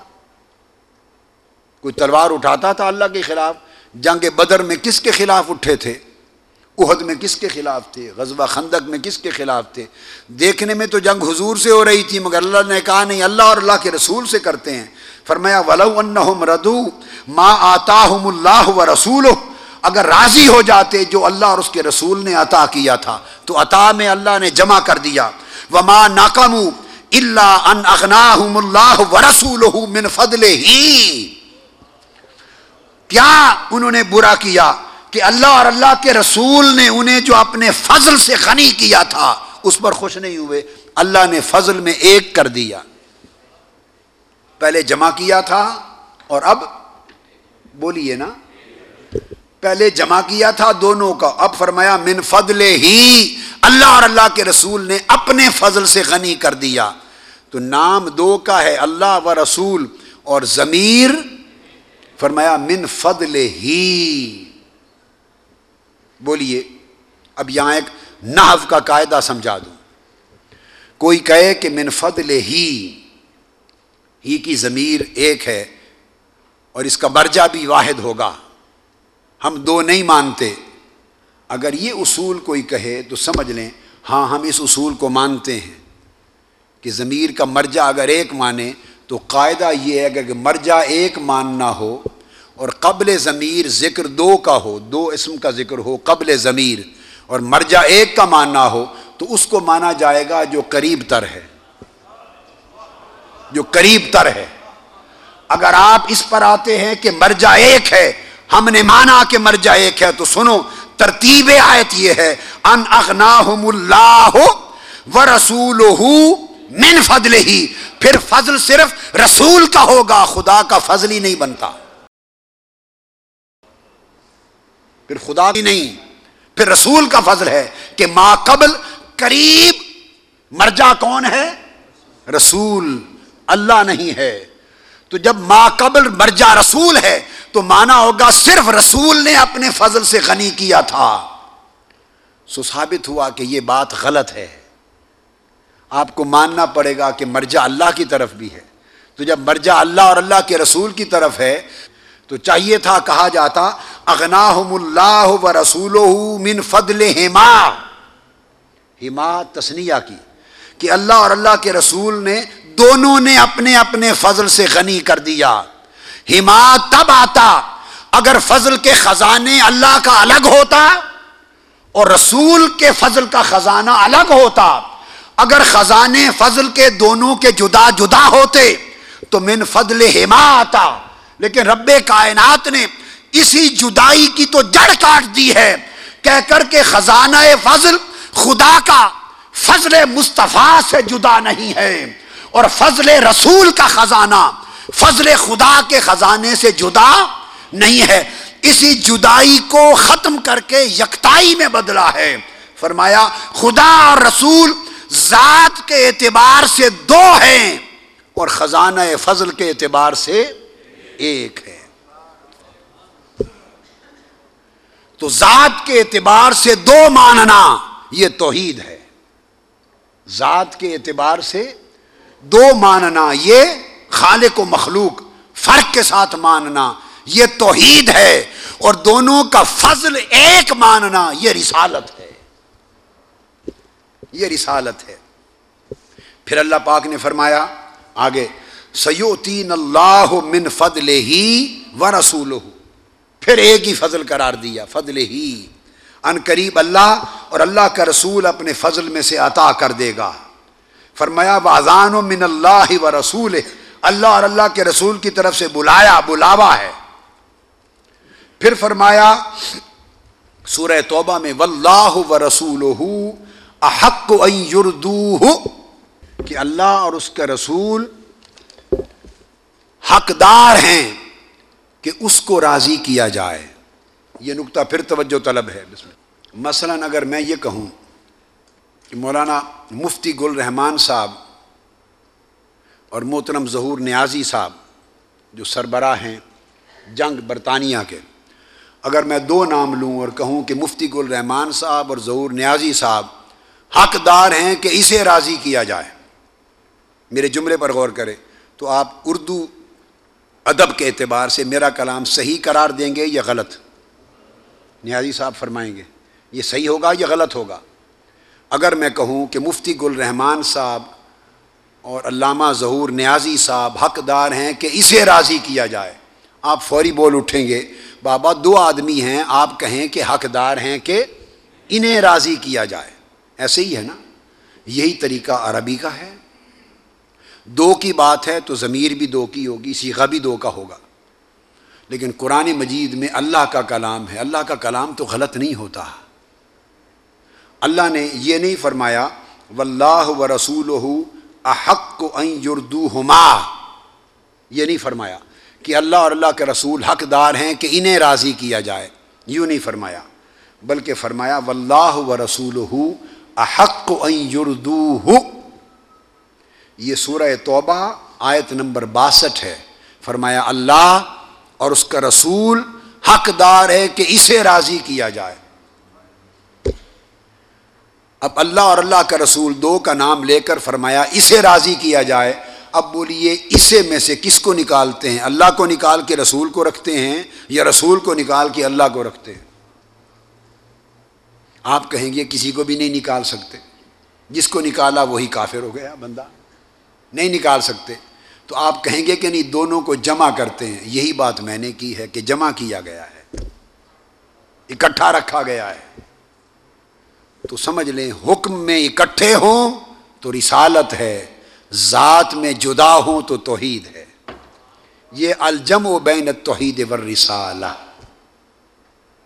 کوئی تلوار اٹھاتا تھا اللہ کے خلاف، جنگ بدر میں کس کے خلاف اٹھے تھے؟ عہد میں کس کے خلاف تھے؟ غزوہ خندق میں کس کے خلاف تھے؟ دیکھنے میں تو جنگ حضور سے ہو رہی تھی، مگر اللہ نے کہا، نہیں، اللہ اور اللہ کے رسول سے کرتے ہیں۔ فرمایا، ولو انہم ردو ما آتاہم اللہ و رسول اگر راضی ہو جاتے جو اللہ اور اس کے رسول نے عطا کیا تھا، تو عطا میں اللہ نے جمع کر دیا۔ وما ناکم اللہ ان اغناہم اللہ و رسول من فضل ہی کیا انہوں نے برا کیا کہ اللہ اور اللہ کے رسول نے انہیں جو اپنے فضل سے غنی کیا تھا، اس پر خوش نہیں ہوئے۔ اللہ نے فضل میں ایک کر دیا۔ پہلے جمع کیا تھا اور اب بولیے نا۔ پہلے جمع کیا تھا دونوں کا۔ اب فرمایا، من فضل ہی اللہ اور اللہ کے رسول نے اپنے فضل سے غنی کر دیا۔ تو نام دو کا ہے، اللہ و رسول اور ضمیر فرمایا، من فضل ہی۔ بولیے، اب یہاں ایک نحو کا قاعدہ سمجھا دوں۔ کوئی کہے کہ من فضل ہی ہی کی ضمیر ایک ہے اور اس کا مرجع بھی واحد ہوگا۔ ہم دو نہیں مانتے۔ اگر یہ اصول کوئی کہے تو سمجھ لیں ہاں ہم اس اصول کو مانتے ہیں کہ ضمیر کا مرجع اگر ایک مانے تو قاعدہ یہ ہے کہ مرجع ایک ماننا ہو اور قبل ضمیر ذکر دو کا ہو، دو اسم کا ذکر ہو قبل ضمیر اور مرجع ایک کا ماننا ہو، تو اس کو مانا جائے گا جو قریب تر ہے۔ جو قریب تر ہے۔ اگر آپ اس پر آتے ہیں کہ مرجع ایک ہے، ہم نے مانا کہ مرجع ایک ہے، تو سنو، ترتیب آیت یہ ہے، ان اغناہم اللہ و رسول من فضل ہی، پھر فضل صرف رسول کا ہوگا، خدا کا فضل ہی نہیں بنتا۔ پھر خدا بھی نہیں، پھر رسول کا فضل ہے کہ ما قبل قریب مرجا کون ہے؟ رسول، اللہ نہیں ہے۔ تو جب ما قبل مرجا رسول ہے، تو مانا ہوگا صرف رسول نے اپنے فضل سے غنی کیا تھا۔ سو ثابت ہوا کہ یہ بات غلط ہے۔ آپ کو ماننا پڑے گا کہ مرجا اللہ کی طرف بھی ہے۔ تو جب مرجا اللہ اور اللہ کے رسول کی طرف ہے، تو چاہیے تھا، کہا جاتا، اغناہم اللہ و رسول من فضل ہما ہما تسنیہ کی، کہ اللہ اور اللہ کے رسول نے دونوں نے اپنے اپنے فضل سے غنی کر دیا۔ ہما، تب آتا، اگر فضل کے خزانے اللہ کا الگ ہوتا اور رسول کے فضل کا خزانہ الگ ہوتا۔ اگر خزانے فضل کے دونوں کے جدا جدا ہوتے تو من فضل ہما آتا۔ لیکن رب کائنات نے اسی جدائی کی تو جڑ کاٹ دی ہے۔ کہہ کر کے خزانہ فضل خدا کا، فضل مصطفیٰ سے جدا نہیں ہے۔ اور فضل رسول کا خزانہ، فضل خدا کے خزانے سے جدا نہیں ہے۔ اسی جدائی کو ختم کر کے یکتائی میں بدلا ہے۔ فرمایا، خدا اور رسول ذات کے اعتبار سے دو ہیں اور خزانہ فضل کے اعتبار سے ایک ہے تو ذات کے اعتبار سے دو ماننا یہ توحید ہے۔ ذات کے اعتبار سے دو ماننا یہ خالق و مخلوق فرق کے ساتھ ماننا یہ توحید ہے اور دونوں کا فضل ایک ماننا یہ رسالت ہے۔ یہ رسالت ہے۔ پھر اللہ پاک نے فرمایا، آگے سیوتین اللہ من فضل ہی و رسول پھر ایک ہی فضل قرار دیا فضل ہی ان قریب اللہ اور اللہ کا رسول اپنے فضل میں سے عطا کر دے گا۔ فرمایا بازان و من اللہ و رسول اللہ اور اللہ کے رسول کی طرف سے بلایا، بلاوا ہے۔ پھر فرمایا، سورہ توبہ میں واللہ و رسول احق یردو کہ اللہ اور اس کا رسول حقدار ہیں کہ اس کو راضی کیا جائے۔ یہ نقطہ پھر توجہ طلب ہے۔ مثلا اگر میں یہ کہوں کہ مولانا مفتی گل رحمان صاحب اور محترم ظہور نیازی صاحب جو سربراہ ہیں جنگ برطانیہ کے، اگر میں دو نام لوں اور کہوں کہ مفتی گل رحمان صاحب اور ظہور نیازی صاحب حقدار ہیں کہ اسے راضی کیا جائے۔ میرے جملے پر غور کرے تو آپ اردو ادب کے اعتبار سے میرا کلام صحیح قرار دیں گے یا غلط؟ نیازی صاحب فرمائیں گے، یہ صحیح ہوگا یا غلط ہوگا؟ اگر میں کہوں کہ مفتی گل رحمان صاحب اور علامہ ظہور نیازی صاحب حقدار ہیں کہ اسے راضی کیا جائے، آپ فوری بول اٹھیں گے، بابا دو آدمی ہیں، آپ کہیں کہ حقدار ہیں کہ انہیں راضی کیا جائے۔ ایسے ہی ہے نا؟ یہی طریقہ عربی کا ہے۔ دو کی بات ہے تو ضمیر بھی دو کی ہوگی، سیغہ بھی دو کا ہوگا۔ لیکن قرآن مجید میں اللہ کا کلام ہے۔ اللہ کا کلام تو غلط نہیں ہوتا۔ اللہ نے یہ نہیں فرمایا، واللہ و رسول احق کو یردو ہما یہ نہیں فرمایا کہ اللہ اور اللہ کے رسول حقدار ہیں کہ انہیں راضی کیا جائے۔ یوں نہیں فرمایا، بلکہ فرمایا، واللہ و رسول احق کو یردو یہ سورہ توبہ آیت نمبر باسٹھ ہے۔ فرمایا، اللہ اور اس کا رسول حقدار ہے کہ اسے راضی کیا جائے۔ اب اللہ اور اللہ کا رسول دو کا نام لے کر فرمایا، اسے راضی کیا جائے۔ اب بولیے، اسے میں سے کس کو نکالتے ہیں؟ اللہ کو نکال کے رسول کو رکھتے ہیں یا رسول کو نکال کے اللہ کو رکھتے ہیں؟ آپ کہیں گے کسی کو بھی نہیں نکال سکتے۔ جس کو نکالا وہی کافر ہو گیا بندہ۔ نہیں نکال سکتے۔ تو آپ کہیں گے کہ نہیں، دونوں کو جمع کرتے ہیں۔ یہی بات میں نے کی ہے کہ جمع کیا گیا ہے۔ اکٹھا رکھا گیا ہے۔ تو سمجھ لیں، حکم میں اکٹھے ہوں تو رسالت ہے، ذات میں جدا ہوں تو توحید ہے۔ یہ الجم و بین توحید ور رسالہ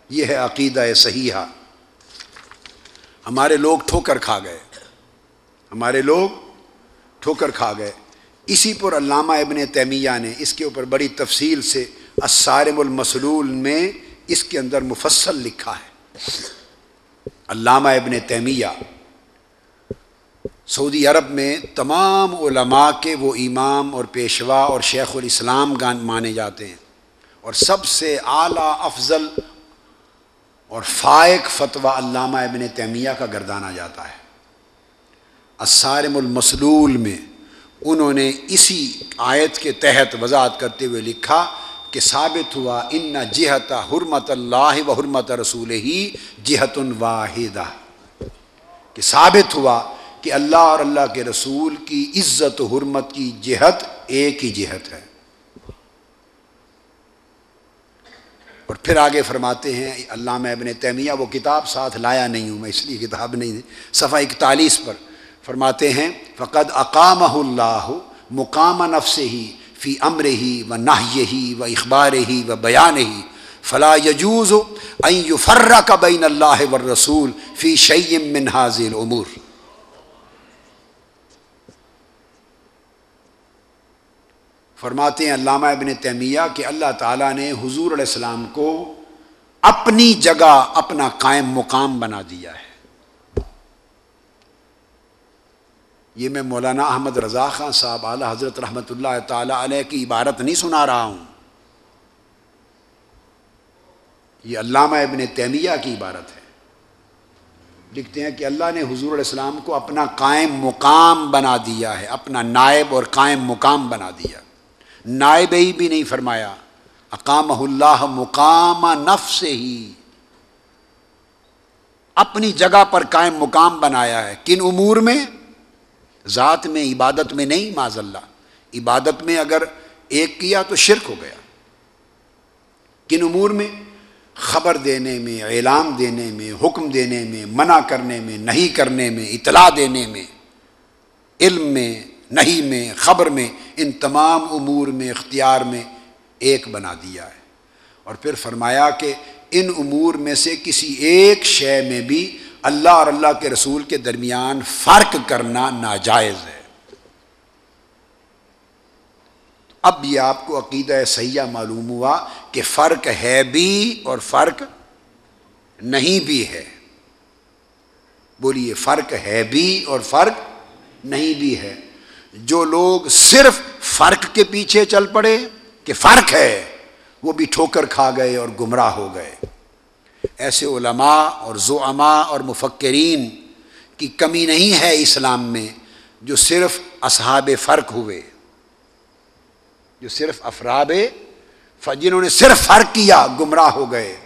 یہ ہے عقیدہ صحیح ہمارے لوگ ٹھوکر کھا گئے۔ ہمارے لوگ ٹھوکر کھا گئے۔ اسی پر علامہ ابن تیمیہ نے اس کے اوپر بڑی تفصیل سے اسارم المسلول میں اس کے اندر مفصل لکھا ہے۔ علامہ ابن تیمیہ، سعودی عرب میں تمام علماء کے وہ امام اور پیشوا اور شیخ الاسلام گان مانے جاتے ہیں۔ اور سب سے اعلیٰ افضل اور فائق فتویٰ علامہ ابن تیمیہ کا گردانا جاتا ہے۔ اسارم المسلول میں انہوں نے اسی آیت کے تحت وضاحت کرتے ہوئے لکھا کہ ثابت ہوا، ان جہت حرمت اللہ و حرمت رسول ہی جہت واحدہ۔ کہ ثابت ہوا کہ اللہ اور اللہ کے رسول کی عزت و حرمت کی جہت ایک ہی جہت ہے۔ اور پھر آگے فرماتے ہیں، علامہ ابن تیمیہ، وہ کتاب ساتھ لایا نہیں ہوں میں، اس لیے کتاب نہیں صفحہ اکتالیس پر فرماتے ہیں، فقد اقام اللہ مقام نفس ہی فی امر ہی و نہ ہی و اخبار ہی و بیان ہی فلا یجوز این فرق بین اللہ و رسول فی شیم من حاضر امور فرماتے ہیں علامہ ابن تیمیہ کہ اللہ تعالیٰ نے حضور علیہ السلام کو اپنی جگہ، اپنا قائم مقام بنا دیا ہے۔ یہ میں مولانا احمد رضا خان صاحب اعلیٰ حضرت رحمۃ اللہ تعالیٰ علیہ کی عبارت نہیں سنا رہا ہوں۔ یہ علامہ ابن تیمیہ کی عبارت ہے۔ لکھتے ہیں کہ اللہ نے حضور علیہ السلام کو اپنا قائم مقام بنا دیا ہے، اپنا نائب اور قائم مقام بنا دیا۔ نائب ہی بھی نہیں فرمایا۔ اقام اللہ مقام نفس ہی۔ اپنی جگہ پر قائم مقام بنایا ہے۔ کن امور میں؟ ذات میں، عبادت میں نہیں معذ اللہ عبادت میں اگر ایک کیا تو شرک ہو گیا۔ کن امور میں؟ خبر دینے میں اعلام دینے میں، حکم دینے میں، منع کرنے میں، نہیں کرنے میں، اطلاع دینے میں، علم میں، نہیں میں، خبر میں ان تمام امور میں، اختیار میں ایک بنا دیا ہے۔ اور پھر فرمایا کہ ان امور میں سے کسی ایک شے میں بھی اللہ اور اللہ کے رسول کے درمیان فرق کرنا ناجائز ہے۔ اب یہ آپ کو عقیدہ سیاح معلوم ہوا کہ فرق ہے بھی اور فرق نہیں بھی ہے۔ بولیے، فرق ہے بھی اور فرق نہیں بھی ہے۔ جو لوگ صرف فرق کے پیچھے چل پڑے کہ فرق ہے، وہ بھی ٹھوکر کھا گئے اور گمراہ ہو گئے۔ ایسے علماء اور زعماء اور مفکرین کی کمی نہیں ہے اسلام میں جو صرف اصحاب فرق ہوئے، جو صرف افراد جنہوں نے صرف فرق کیا گمراہ ہو گئے۔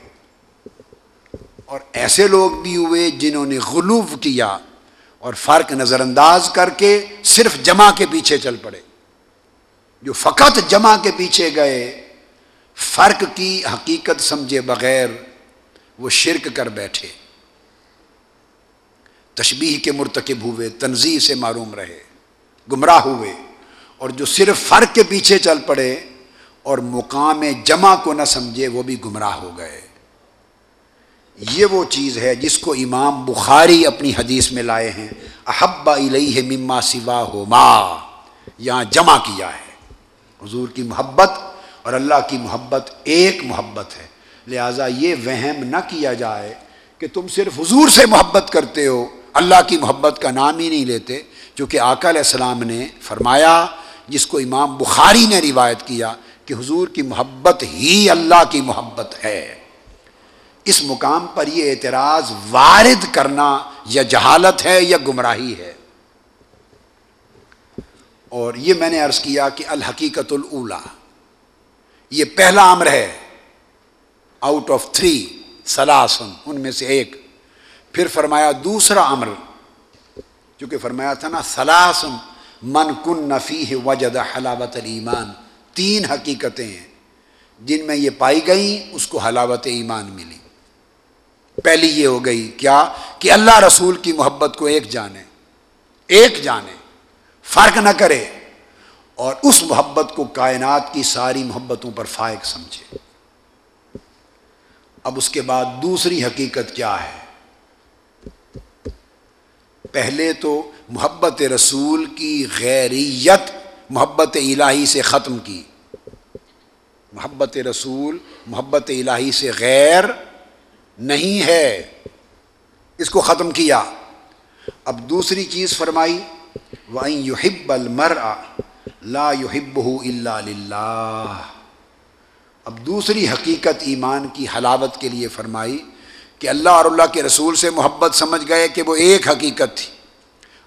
اور ایسے لوگ بھی ہوئے جنہوں نے غلوف کیا۔ اور فرق نظر انداز کر کے صرف جمع کے پیچھے چل پڑے۔ جو فقط جمع کے پیچھے گئے، فرق کی حقیقت سمجھے بغیر وہ شرک کر بیٹھے۔ تشبیح کے مرتکب ہوئے تنظیم سے معروم رہے، گمراہ ہوئے۔ اور جو صرف فرق کے پیچھے چل پڑے اور مقام جمع کو نہ سمجھے، وہ بھی گمراہ ہو گئے۔ یہ وہ چیز ہے جس کو امام بخاری اپنی حدیث میں لائے ہیں۔ احبا علیہ مما سوا ہوما یہاں جمع کیا ہے۔ حضور کی محبت اور اللہ کی محبت ایک محبت ہے۔ لہٰذا یہ وہم نہ کیا جائے کہ تم صرف حضور سے محبت کرتے ہو، اللہ کی محبت کا نام ہی نہیں لیتے۔ چونکہ آقا علیہ السلام نے فرمایا، جس کو امام بخاری نے روایت کیا کہ حضور کی محبت ہی اللہ کی محبت ہے۔ اس مقام پر یہ اعتراض وارد کرنا یا جہالت ہے یا گمراہی ہے۔ اور یہ میں نے عرض کیا کہ الحقیقت الا یہ پہلا امر ہے۔ آؤٹ آف تھری سلاسن، ان میں سے ایک۔ پھر فرمایا دوسرا امر، چونکہ فرمایا تھا نا سلاسن، من کن نفی ہے وجد حلاوت المان تین حقیقتیں ہیں، جن میں یہ پائی گئیں، اس کو حلاوت ایمان ملی۔ پہلی یہ ہو گئی، کیا؟ کہ اللہ رسول کی محبت کو ایک جانے ایک جانے، فرق نہ کرے اور اس محبت کو کائنات کی ساری محبتوں پر فائق سمجھے۔ اب اس کے بعد دوسری حقیقت کیا ہے؟ پہلے تو محبت رسول کی غیریت محبت الہی سے ختم کی۔ محبت رسول، محبت الہی سے غیر نہیں ہے۔ اس کو ختم کیا۔ اب دوسری چیز فرمائی وَإِن يُحِبَّ الْمَرْعَ لَا يُحِبُّهُ إِلَّا لِلَّهِ۔ اب دوسری حقیقت ایمان کی حلاوت کے لیے فرمائی کہ اللہ اور اللہ کے رسول سے محبت سمجھ گئے کہ وہ ایک حقیقت تھی۔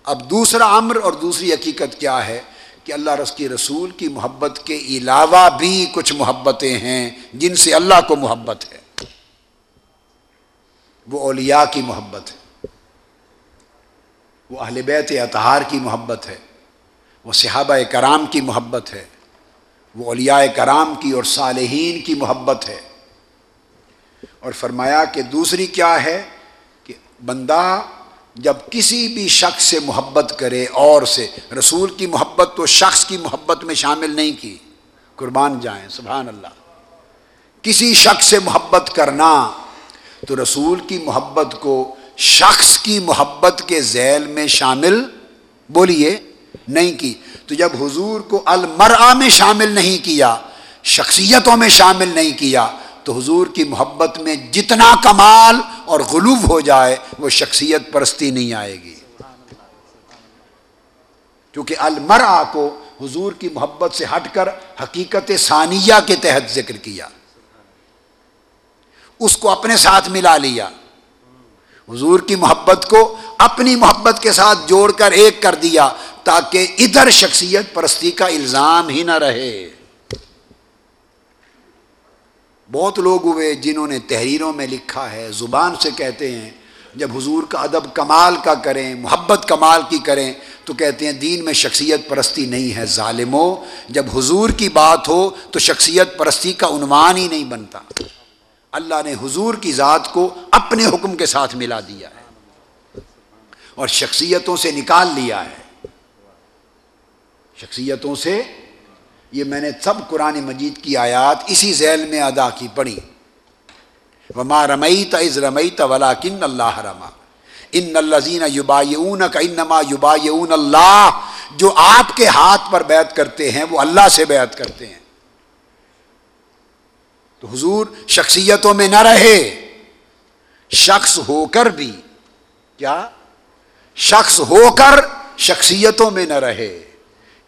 اب دوسرا امر اور دوسری حقیقت کیا ہے کہ اللہ رس کی رسول کی محبت کے علاوہ بھی کچھ محبتیں ہیں جن سے اللہ کو محبت ہے۔ وہ اولیاء کی محبت ہے۔ وہ اہل بیت اطہار کی محبت ہے۔ وہ صحابہ کرام کی محبت ہے۔ وہ اولیاء کرام کی اور صالحین کی محبت ہے۔ اور فرمایا کہ دوسری کیا ہے کہ بندہ جب کسی بھی شخص سے محبت کرے اور سے، رسول کی محبت تو شخص کی محبت میں شامل نہیں کی۔ قربان جائیں، سبحان اللہ۔ کسی شخص سے محبت کرنا تو رسول کی محبت کو، شخص کی محبت کے ذیل میں شامل، بولیے، نہیں کی۔ تو جب حضور کو المرآ میں شامل نہیں کیا، شخصیتوں میں شامل نہیں کیا، تو حضور کی محبت میں جتنا کمال اور غلوب ہو جائے، وہ شخصیت پرستی نہیں آئے گی۔ کیونکہ المرا کو حضور کی محبت سے ہٹ کر حقیقت ثانیہ کے تحت ذکر کیا۔ اس کو اپنے ساتھ ملا لیا۔ حضور کی محبت کو اپنی محبت کے ساتھ جوڑ کر ایک کر دیا تاکہ ادھر شخصیت پرستی کا الزام ہی نہ رہے۔ بہت لوگ ہوئے جنہوں نے تحریروں میں لکھا ہے، زبان سے کہتے ہیں، جب حضور کا ادب کمال کا کریں، محبت کمال کی کریں، تو کہتے ہیں دین میں شخصیت پرستی نہیں ہے۔ ظالموں جب حضور کی بات ہو تو شخصیت پرستی کا عنوان ہی نہیں بنتا۔ اللہ نے حضور کی ذات کو اپنے حکم کے ساتھ ملا دیا ہے اور شخصیتوں سے نکال لیا ہے۔ شخصیتوں سے یہ میں نے سب قرآن مجید کی آیات اسی ذیل میں ادا کی پڑھی۔ وما رمیت از رمیت ولا کن اللہ رما ان الزین یوبا کا انما یوبا اللہ جو آپ کے ہاتھ پر بیعت کرتے ہیں، وہ اللہ سے بیعت کرتے ہیں۔ تو حضور شخصیتوں میں نہ رہے۔ شخص ہو کر بھی، کیا؟ شخص ہو کر شخصیتوں میں نہ رہے۔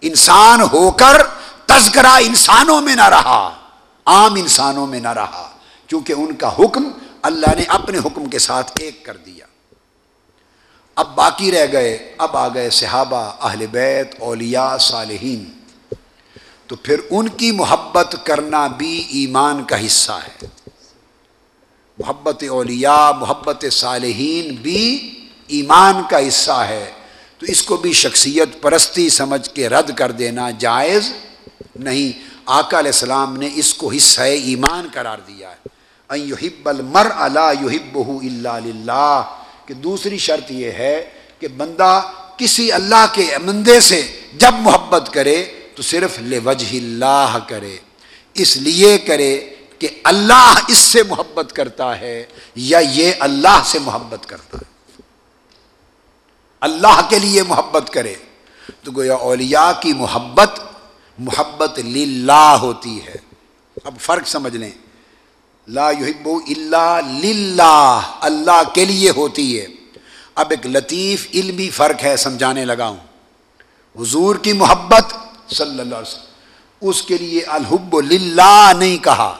انسان ہو کر تذکرہ انسانوں میں نہ رہا، عام انسانوں میں نہ رہا، کیونکہ ان کا حکم اللہ نے اپنے حکم کے ساتھ ایک کر دیا۔ اب باقی رہ گئے، اب آ گئے صحابہ، اہل بیت، اولیاء، صالحین۔ تو پھر ان کی محبت کرنا بھی ایمان کا حصہ ہے۔ محبت اولیاء، محبت صالحین بھی ایمان کا حصہ ہے۔ تو اس کو بھی شخصیت پرستی سمجھ کے رد کر دینا جائز نہیں۔ آقا علیہ السلام نے اس کو حصہ ایمان قرار دیا ہے۔ یحب المر اللہ یحب اللہ کہ دوسری شرط یہ ہے کہ بندہ کسی اللہ کے مندے سے جب محبت کرے تو صرف لے وجہ اللہ کرے، اس لیے کرے کہ اللہ اس سے محبت کرتا ہے یا یہ اللہ سے محبت کرتا ہے۔ اللہ کے لیے محبت کرے۔ تو گویا اولیاء کی محبت محبت للہ ہوتی ہے۔ اب فرق سمجھ لیں۔ لا يحب الا للہ، اللہ کے لیے ہوتی ہے۔ اب ایک لطیف علمی فرق ہے، سمجھانے لگا ہوں۔ حضور کی محبت صلی اللہ علیہ وسلم، اس کے لیے الحب للہ نہیں کہا۔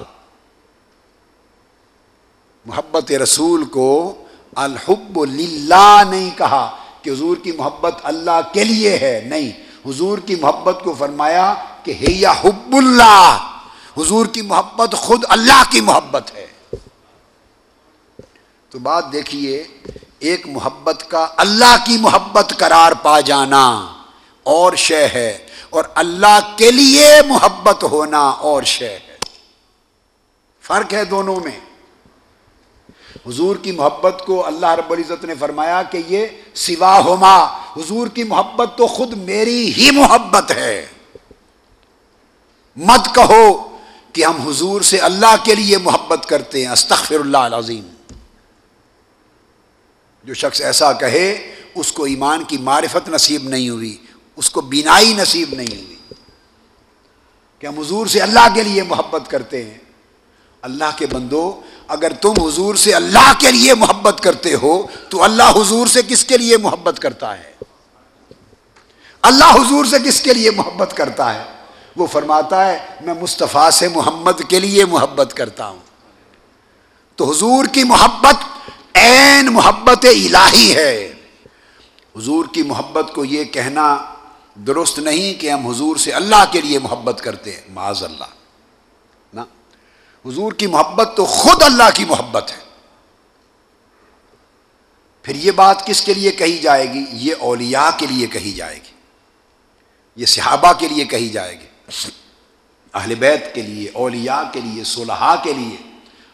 محبت رسول کو الحب للہ نہیں کہا کہ حضور کی محبت اللہ کے لیے ہے، نہیں۔ حضور کی محبت کو فرمایا کہ حب اللہ، حضور کی محبت خود اللہ کی محبت ہے۔ تو بات دیکھیے، ایک محبت کا اللہ کی محبت قرار پا جانا اور شے ہے۔ اور اللہ کے لیے محبت ہونا اور شے ہے۔ فرق ہے دونوں میں۔ حضور کی محبت کو اللہ رب العزت نے فرمایا کہ یہ سوا ہوما حضور کی محبت تو خود میری ہی محبت ہے۔ مت کہو کہ ہم حضور سے اللہ کے لیے محبت کرتے ہیں۔ استغفر اللہ العظیم۔ جو شخص ایسا کہے، اس کو ایمان کی معرفت نصیب نہیں ہوئی۔ اس کو بینائی نصیب نہیں ہوئی۔ کہ ہم حضور سے اللہ کے لیے محبت کرتے ہیں؟ اللہ کے بندو، اگر تم حضور سے اللہ کے لیے محبت کرتے ہو، تو اللہ حضور سے کس کے لیے محبت کرتا ہے؟ اللہ حضور سے کس کے لیے محبت کرتا ہے؟ وہ فرماتا ہے، میں مصطفیٰ سے محمد کے لیے محبت کرتا ہوں۔ تو حضور کی محبت عین محبت الہی ہے۔ حضور کی محبت کو یہ کہنا درست نہیں کہ ہم حضور سے اللہ کے لیے محبت کرتے ہیں، معاذ اللہ۔ نا؟ حضور کی محبت تو خود اللہ کی محبت ہے۔ پھر یہ بات کس کے لیے کہی جائے گی؟ یہ اولیاء کے لیے کہی جائے گی۔ یہ صحابہ کے لیے کہی جائے گی۔ اہل بیت کے لیے، اولیاء کے لیے، صلحاء کے لیے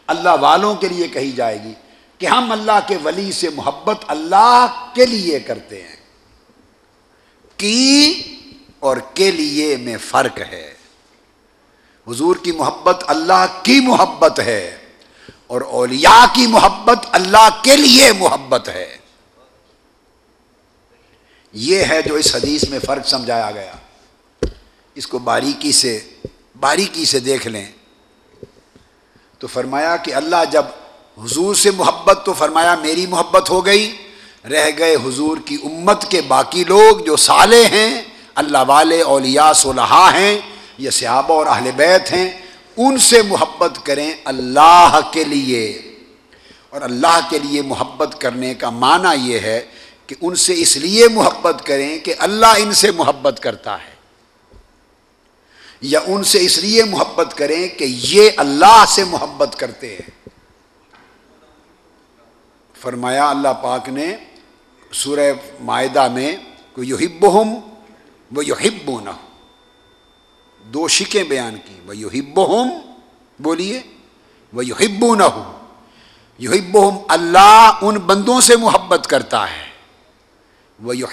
اللہ والوں کے لیے کہی جائے گی کہ ہم اللہ کے ولی سے محبت اللہ کے لیے کرتے ہیں۔ کی اور کے لیے میں فرق ہے۔ حضور کی محبت اللہ کی محبت ہے اور اولیاء کی محبت اللہ کے لیے محبت ہے۔ یہ ہے جو اس حدیث میں فرق سمجھایا گیا۔ اس کو باریکی سے باریکی سے دیکھ لیں۔ تو فرمایا کہ اللہ جب حضور سے محبت، تو فرمایا میری محبت ہو گئی۔ رہ گئے حضور کی امت کے باقی لوگ جو سالے ہیں، اللہ والے اولیاء صلحاء ہیں، یہ صحابہ اور اہل بیت ہیں، ان سے محبت کریں اللہ کے لیے۔ اور اللہ کے لیے محبت کرنے کا معنی یہ ہے کہ ان سے اس لیے محبت کریں کہ اللہ ان سے محبت کرتا ہے۔ یا ان سے اس لیے محبت کریں کہ یہ اللہ سے محبت کرتے ہیں۔ فرمایا اللہ پاک نے سورہ معدہ میں کوئی یو ہم وہ یو دو شکیں بیان کی وہ یو ہب ہم بولیے وہ یو نہ اللہ ان بندوں سے محبت کرتا ہے۔ وہ یو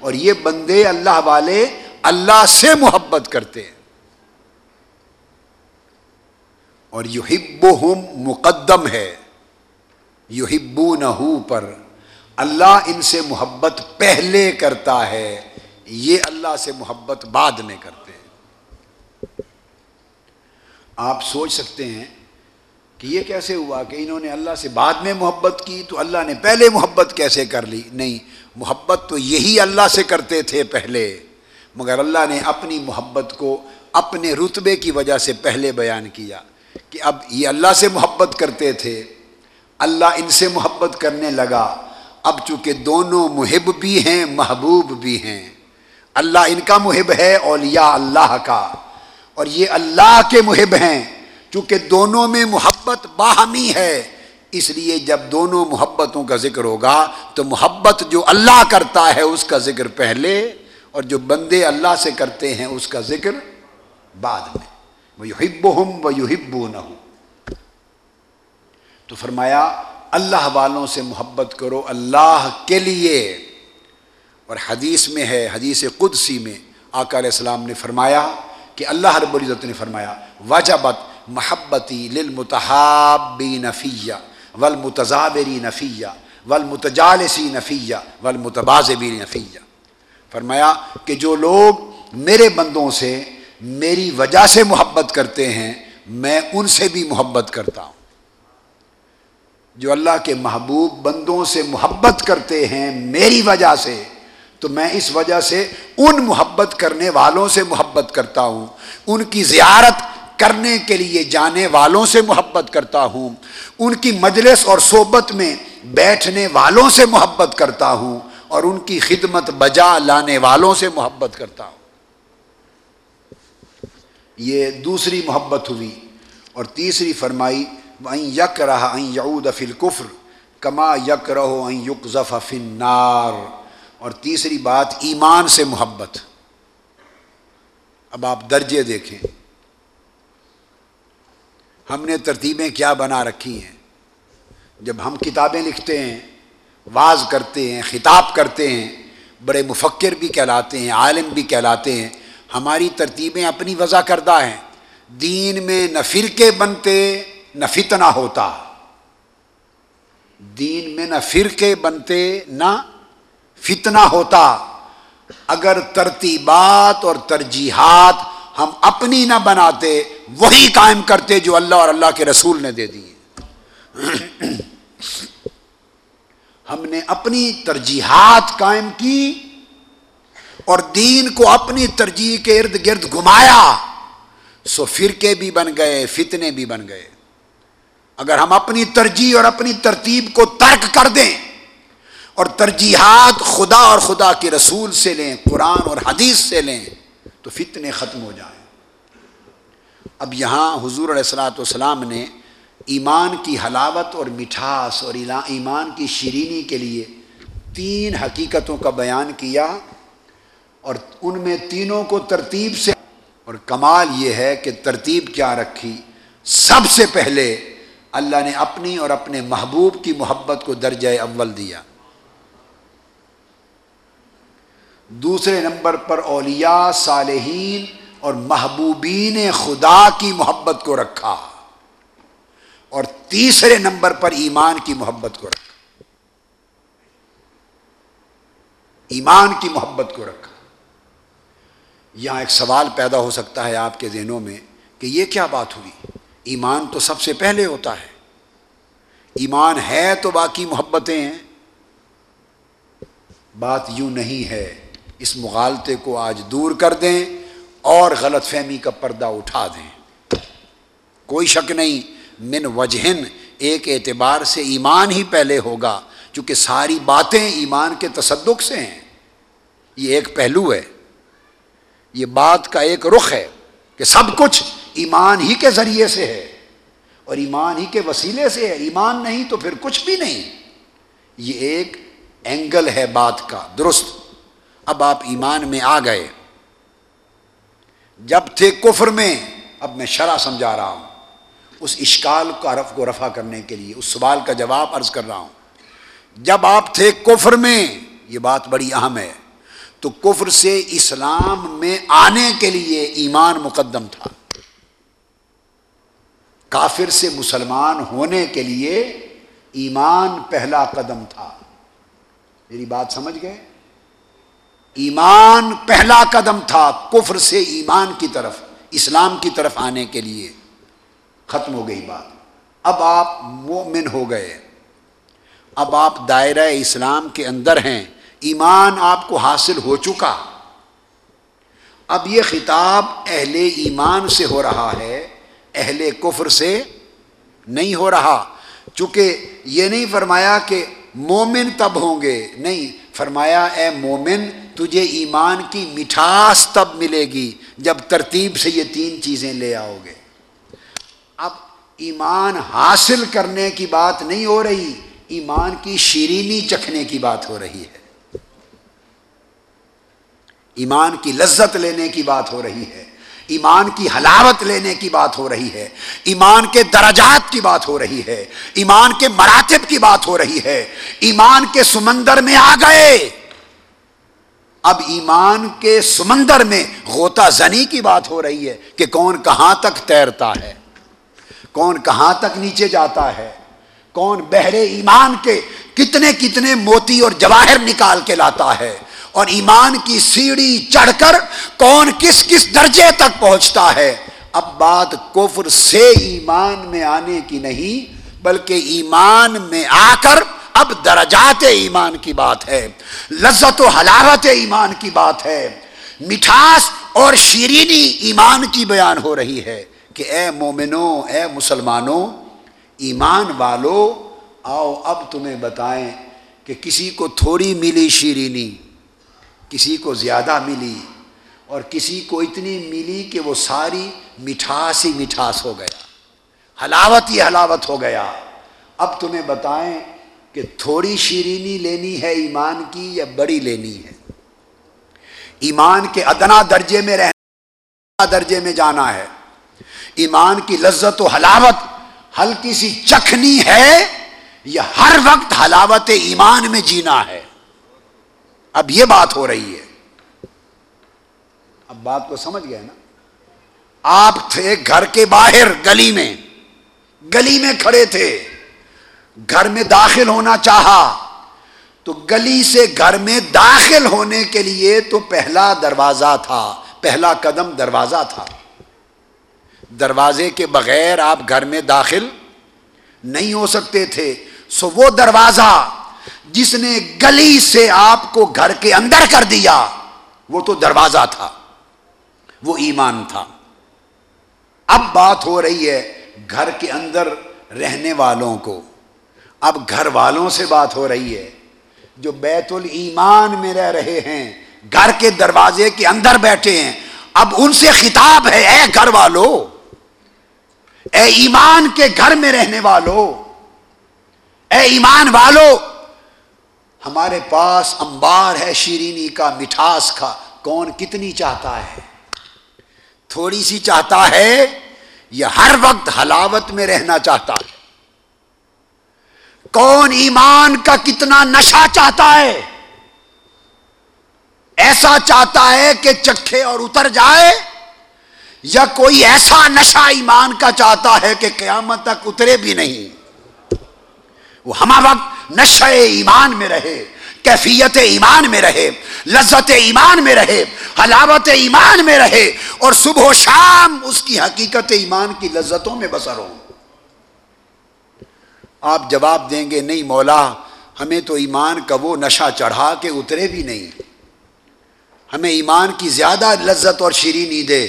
اور یہ بندے اللہ والے اللہ سے محبت کرتے ہیں۔ اور یو ہب مقدم ہے یو پر۔ اللہ ان سے محبت پہلے کرتا ہے، یہ اللہ سے محبت بعد میں کرتے ہیں۔ آپ سوچ سکتے ہیں کہ یہ کیسے ہوا کہ انہوں نے اللہ سے بعد میں محبت کی تو اللہ نے پہلے محبت کیسے کر لی؟ نہیں، محبت تو یہی اللہ سے کرتے تھے پہلے۔ مگر اللہ نے اپنی محبت کو اپنے رتبے کی وجہ سے پہلے بیان کیا کہ اب یہ اللہ سے محبت کرتے تھے۔ اللہ ان سے محبت کرنے لگا۔ اب چونکہ دونوں محب بھی ہیں، محبوب بھی ہیں۔ اللہ ان کا محب ہے، اولیاء اللہ کا۔ اور یہ اللہ کے محب ہیں۔ چونکہ دونوں میں محبت باہمی ہے، اس لیے جب دونوں محبتوں کا ذکر ہوگا تو محبت جو اللہ کرتا ہے، اس کا ذکر پہلے، اور جو بندے اللہ سے کرتے ہیں، اس کا ذکر بعد میں۔ وہ یو ہب ہوں یو نہ ہوں تو فرمایا اللہ والوں سے محبت کرو، اللہ کے لیے۔ اور حدیث میں ہے، حدیث قدسی میں آقا علیہ السلام نے فرمایا کہ اللہ رب العزت نے فرمایا، وجبت محبتی للمتحابی نفیہ والمتزابری نفیہ والمتجالسی نفیہ والمتبازبی نفیہ فرمایا کہ جو لوگ میرے بندوں سے میری وجہ سے محبت کرتے ہیں، میں ان سے بھی محبت کرتا ہوں۔ جو اللہ کے محبوب بندوں سے محبت کرتے ہیں میری وجہ سے، تو میں اس وجہ سے ان محبت کرنے والوں سے محبت کرتا ہوں۔ ان کی زیارت کرنے کے لیے جانے والوں سے محبت کرتا ہوں۔ ان کی مجلس اور صحبت میں بیٹھنے والوں سے محبت کرتا ہوں۔ اور ان کی خدمت بجا لانے والوں سے محبت کرتا ہوں۔ یہ دوسری محبت ہوئی اور تیسری فرمائی یک رہا یعود فل کفر کما یک رہو یق ذف فنار اور تیسری بات، ایمان سے محبت۔ اب آپ درجے دیکھیں۔ ہم نے ترتیبیں کیا بنا رکھی ہیں؟ جب ہم کتابیں لکھتے ہیں، واز کرتے ہیں، خطاب کرتے ہیں، بڑے مفکر بھی کہلاتے ہیں، عالم بھی کہلاتے ہیں، ہماری ترتیبیں اپنی وضع کردہ ہیں۔ دین میں نہ فرقے بنتے نہ فتنہ ہوتا۔ دین میں نہ فرقے بنتے، نہ فتنہ ہوتا۔ اگر ترتیبات اور ترجیحات ہم اپنی نہ بناتے، وہی قائم کرتے جو اللہ اور اللہ کے رسول نے دے دیے۔ ہم نے اپنی ترجیحات قائم کی اور دین کو اپنی ترجیح کے ارد گرد گھمایا۔ سو فرقے بھی بن گئے، فتنے بھی بن گئے۔ اگر ہم اپنی ترجیح اور اپنی ترتیب کو ترک کر دیں اور ترجیحات خدا اور خدا کے رسول سے لیں، قرآن اور حدیث سے لیں، تو فتنے ختم ہو جائیں۔ اب یہاں حضور علیہ السلاۃ والسلام نے ایمان کی حلاوت اور مٹھاس اور ایمان کی شیرینی کے لیے تین حقیقتوں کا بیان کیا اور ان میں تینوں کو ترتیب سے اور کمال یہ ہے کہ ترتیب کیا رکھی؟ سب سے پہلے اللہ نے اپنی اور اپنے محبوب کی محبت کو درجۂ اول دیا۔ دوسرے نمبر پر اولیاء صالحین اور محبوبین خدا کی محبت کو رکھا۔ اور تیسرے نمبر پر ایمان کی محبت کو رکھا۔ ایمان کی محبت کو رکھا۔ یہاں ایک سوال پیدا ہو سکتا ہے آپ کے ذہنوں میں کہ یہ کیا بات ہوئی؟ ایمان تو سب سے پہلے ہوتا ہے۔ ایمان ہے تو باقی محبتیں ہیں۔ بات یوں نہیں ہے۔ اس مغالطے کو آج دور کر دیں اور غلط فہمی کا پردہ اٹھا دیں۔ کوئی شک نہیں، من وجہن ایک اعتبار سے ایمان ہی پہلے ہوگا، چونکہ ساری باتیں ایمان کے تصدق سے ہیں۔ یہ ایک پہلو ہے۔ یہ بات کا ایک رخ ہے کہ سب کچھ ایمان ہی کے ذریعے سے ہے اور ایمان ہی کے وسیلے سے ہے۔ ایمان نہیں تو پھر کچھ بھی نہیں۔ یہ ایک اینگل ہے بات کا، درست۔ اب آپ ایمان میں آ گئے۔ جب تھے کفر میں، اب میں شرح سمجھا رہا ہوں۔ اس اشکال کا رف کو رفع کرنے کے لیے، اس سوال کا جواب عرض کر رہا ہوں۔ جب آپ تھے کفر میں، یہ بات بڑی اہم ہے۔ تو کفر سے اسلام میں آنے کے لیے ایمان مقدم تھا۔ کافر سے مسلمان ہونے کے لیے ایمان پہلا قدم تھا۔ میری بات سمجھ گئے؟ ایمان پہلا قدم تھا کفر سے ایمان کی طرف، اسلام کی طرف آنے کے لیے۔ ختم ہو گئی بات۔ اب آپ مومن ہو گئے۔ اب آپ دائرہ اسلام کے اندر ہیں۔ ایمان آپ کو حاصل ہو چکا۔ اب یہ خطاب اہل ایمان سے ہو رہا ہے۔ اہل کفر سے نہیں ہو رہا۔ چونکہ یہ نہیں فرمایا کہ مومن تب ہوں گے، نہیں، فرمایا اے مومن، تجھے ایمان کی مٹھاس تب ملے گی جب ترتیب سے یہ تین چیزیں لے آؤ گے۔ اب ایمان حاصل کرنے کی بات نہیں ہو رہی، ایمان کی شیرینی چکھنے کی بات ہو رہی ہے۔ ایمان کی لذت لینے کی بات ہو رہی ہے۔ ایمان کی حلاوت لینے کی بات ہو رہی ہے، ایمان کے درجات کی بات ہو رہی ہے، ایمان کے مراتب کی بات ہو رہی ہے، ایمان کے سمندر میں آ گئے۔ اب ایمان کے سمندر میں غوطہ زنی کی بات ہو رہی ہے کہ کون کہاں تک تیرتا ہے، کون کہاں تک نیچے جاتا ہے، کون بہرے ایمان کے کتنے کتنے موتی اور جواہر نکال کے لاتا ہے۔ اور ایمان کی سیڑھی چڑھ کر کون کس کس درجے تک پہنچتا ہے؟ اب بات کفر سے ایمان میں آنے کی نہیں، بلکہ ایمان میں آ کر اب درجات ایمان کی بات ہے، لذت و حلاوت ایمان کی بات ہے۔ مٹھاس اور شیرینی ایمان کی بیان ہو رہی ہے کہ اے مومنو اے مسلمانوں، ایمان والو، آؤ اب تمہیں بتائیں کہ کسی کو تھوڑی ملی شیرینی۔ کسی کو زیادہ ملی اور کسی کو اتنی ملی کہ وہ ساری مٹھاس ہی مٹھاس ہو گیا۔ حلاوت ہی حلاوت ہو گیا۔ اب تمہیں بتائیں کہ تھوڑی شیرینی لینی ہے ایمان کی یا بڑی لینی ہے؟ ایمان کے ادنا درجے میں رہنا درجے میں جانا ہے۔ ایمان کی لذت و حلاوت ہلکی سی چکھنی ہے یا ہر وقت حلاوت ایمان میں جینا ہے؟ اب یہ بات ہو رہی ہے۔ اب بات کو سمجھ گئے نا؟ آپ تھے گھر کے باہر گلی میں۔ گلی میں کھڑے تھے۔ گھر میں داخل ہونا چاہا۔ تو گلی سے گھر میں داخل ہونے کے لیے تو پہلا دروازہ تھا۔ پہلا قدم دروازہ تھا۔ دروازے کے بغیر آپ گھر میں داخل نہیں ہو سکتے تھے۔ سو وہ دروازہ جس نے گلی سے آپ کو گھر کے اندر کر دیا، وہ تو دروازہ تھا، وہ ایمان تھا۔ اب بات ہو رہی ہے گھر کے اندر رہنے والوں کو۔ اب گھر والوں سے بات ہو رہی ہے، جو بیت الایمان میں رہ رہے ہیں، گھر کے دروازے کے اندر بیٹھے ہیں۔ اب ان سے خطاب ہے، اے گھر والو، اے ایمان کے گھر میں رہنے والو، اے ایمان والو ہمارے پاس انبار ہے شیرینی کا، مٹھاس کا۔ کون کتنی چاہتا ہے؟ تھوڑی سی چاہتا ہے یا ہر وقت حلاوت میں رہنا چاہتا ہے۔ کون ایمان کا کتنا نشہ چاہتا ہے؟ ایسا چاہتا ہے کہ چکھے اور اتر جائے، یا کوئی ایسا نشہ ایمان کا چاہتا ہے کہ قیامت تک اترے بھی نہیں۔ وہ ہما وقت نشہ ایمان میں رہے، کیفیت ایمان میں رہے، لذت ایمان میں رہے، حلاوت ایمان میں رہے اور صبح و شام اس کی حقیقت ایمان کی لذتوں میں بسر ہو آپ جواب دیں گے، نہیں مولا، ہمیں تو ایمان کا وہ نشہ چڑھا کے اترے بھی نہیں۔ ہمیں ایمان کی زیادہ لذت اور شیرینی دے۔